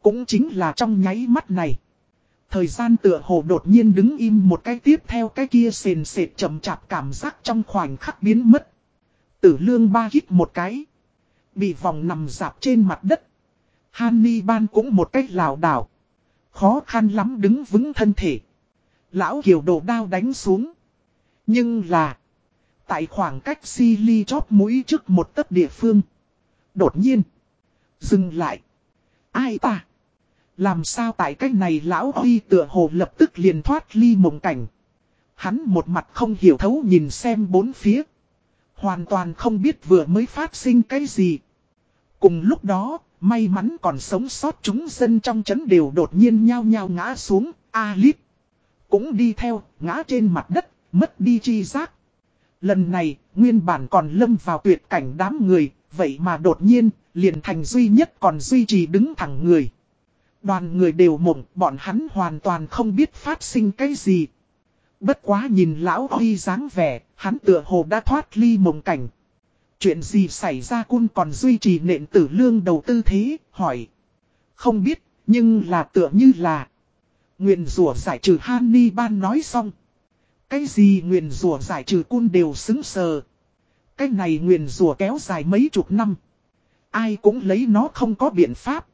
Cũng chính là trong nháy mắt này. Thời gian tựa hồ đột nhiên đứng im một cái tiếp theo cái kia sền sệt chậm chạp cảm giác trong khoảnh khắc biến mất. Tử lương ba hít một cái. Bị vòng nằm dạp trên mặt đất. Hany ban cũng một cách lào đảo. Khó khăn lắm đứng vững thân thể. Lão kiều đồ đao đánh xuống. Nhưng là. Tại khoảng cách si ly chóp mũi trước một tấc địa phương. Đột nhiên. Dừng lại. Ai ta? Làm sao tại cách này lão huy tựa hồ lập tức liền thoát ly mộng cảnh. Hắn một mặt không hiểu thấu nhìn xem bốn phía. Hoàn toàn không biết vừa mới phát sinh cái gì. Cùng lúc đó, may mắn còn sống sót chúng dân trong chấn đều đột nhiên nhao nhao ngã xuống, a lít Cũng đi theo, ngã trên mặt đất, mất đi chi giác. Lần này, nguyên bản còn lâm vào tuyệt cảnh đám người, vậy mà đột nhiên, liền thành duy nhất còn duy trì đứng thẳng người. Đoàn người đều mộng, bọn hắn hoàn toàn không biết phát sinh cái gì. Bất quá nhìn lão Huy dáng vẻ, hắn tựa hồ đã thoát ly mộng cảnh. Chuyện gì xảy ra cun còn duy trì nện tử lương đầu tư thế, hỏi. Không biết, nhưng là tựa như là... Nguyện rùa giải trừ Hanni Ban nói xong. Cái gì nguyện rùa giải trừ cun đều xứng sờ. Cái này nguyện rùa kéo dài mấy chục năm. Ai cũng lấy nó không có biện pháp.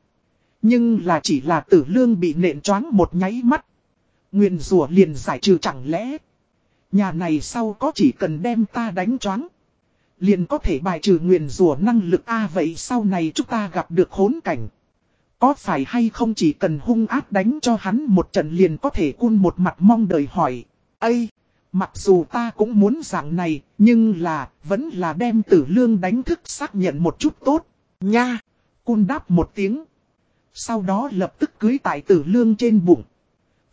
Nhưng là chỉ là tử lương bị nện choáng một nháy mắt. Nguyện rủa liền giải trừ chẳng lẽ. Nhà này sau có chỉ cần đem ta đánh choáng. Liền có thể bài trừ nguyện rủa năng lực A vậy sau này chúng ta gặp được hỗn cảnh. Có phải hay không chỉ cần hung ác đánh cho hắn một trận liền có thể cun một mặt mong đợi hỏi. Ây! Mặc dù ta cũng muốn dạng này, nhưng là, vẫn là đem tử lương đánh thức xác nhận một chút tốt. Nha! Cun đáp một tiếng. Sau đó lập tức cưới tại tử lương trên bụng.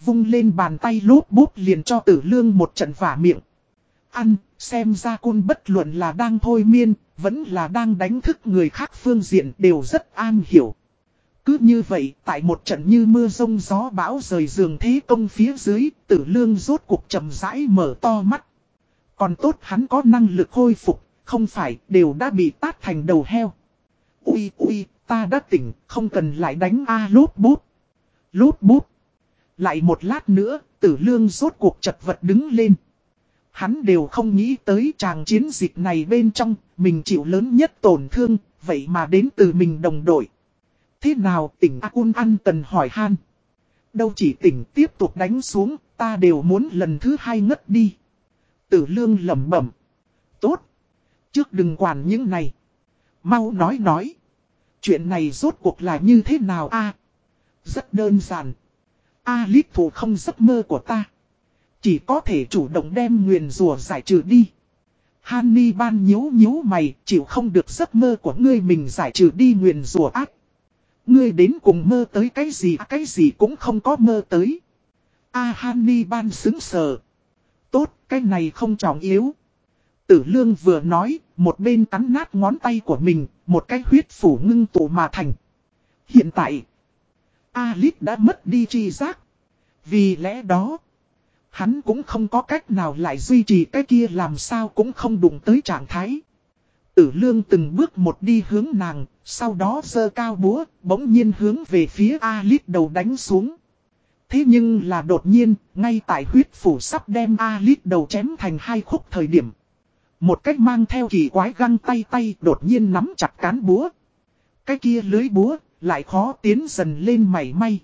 Vung lên bàn tay lốp bốp liền cho tử lương một trận vả miệng. Ăn, xem ra côn bất luận là đang thôi miên, vẫn là đang đánh thức người khác phương diện đều rất an hiểu. Cứ như vậy, tại một trận như mưa rông gió bão rời giường thế công phía dưới, tử lương rốt cuộc chậm rãi mở to mắt. Còn tốt hắn có năng lực khôi phục, không phải đều đã bị tát thành đầu heo. Ui ui, ta đã tỉnh, không cần lại đánh A lốt bút. Lốt bút. Lại một lát nữa, tử lương rốt cuộc chật vật đứng lên. Hắn đều không nghĩ tới chàng chiến dịch này bên trong, mình chịu lớn nhất tổn thương, vậy mà đến từ mình đồng đội. Thế nào tỉnh Akun ăn tần hỏi han. Đâu chỉ tỉnh tiếp tục đánh xuống, ta đều muốn lần thứ hai ngất đi. Tử lương lẩm bẩm. Tốt. Trước đừng quản những này. Mau nói nói. Chuyện này rốt cuộc là như thế nào a? Rất đơn giản. A lít thủ không giấc mơ của ta. Chỉ có thể chủ động đem nguyền rùa giải trừ đi. Hanni ban nhếu nhếu mày, chịu không được giấc mơ của ngươi mình giải trừ đi nguyền rùa ác. Ngươi đến cùng mơ tới cái gì cái gì cũng không có mơ tới. A Hanni ban xứng sờ. Tốt, cái này không trọng yếu. Tử lương vừa nói, một bên cắn nát ngón tay của mình, một cái huyết phủ ngưng tụ mà thành. Hiện tại, Alip đã mất đi chi giác. Vì lẽ đó, hắn cũng không có cách nào lại duy trì cái kia làm sao cũng không đụng tới trạng thái. Tử lương từng bước một đi hướng nàng, sau đó giơ cao búa, bỗng nhiên hướng về phía Alip đầu đánh xuống. Thế nhưng là đột nhiên, ngay tại huyết phủ sắp đem Alip đầu chém thành hai khúc thời điểm. Một cách mang theo kỳ quái găng tay tay đột nhiên nắm chặt cán búa. Cái kia lưới búa, lại khó tiến dần lên mảy may.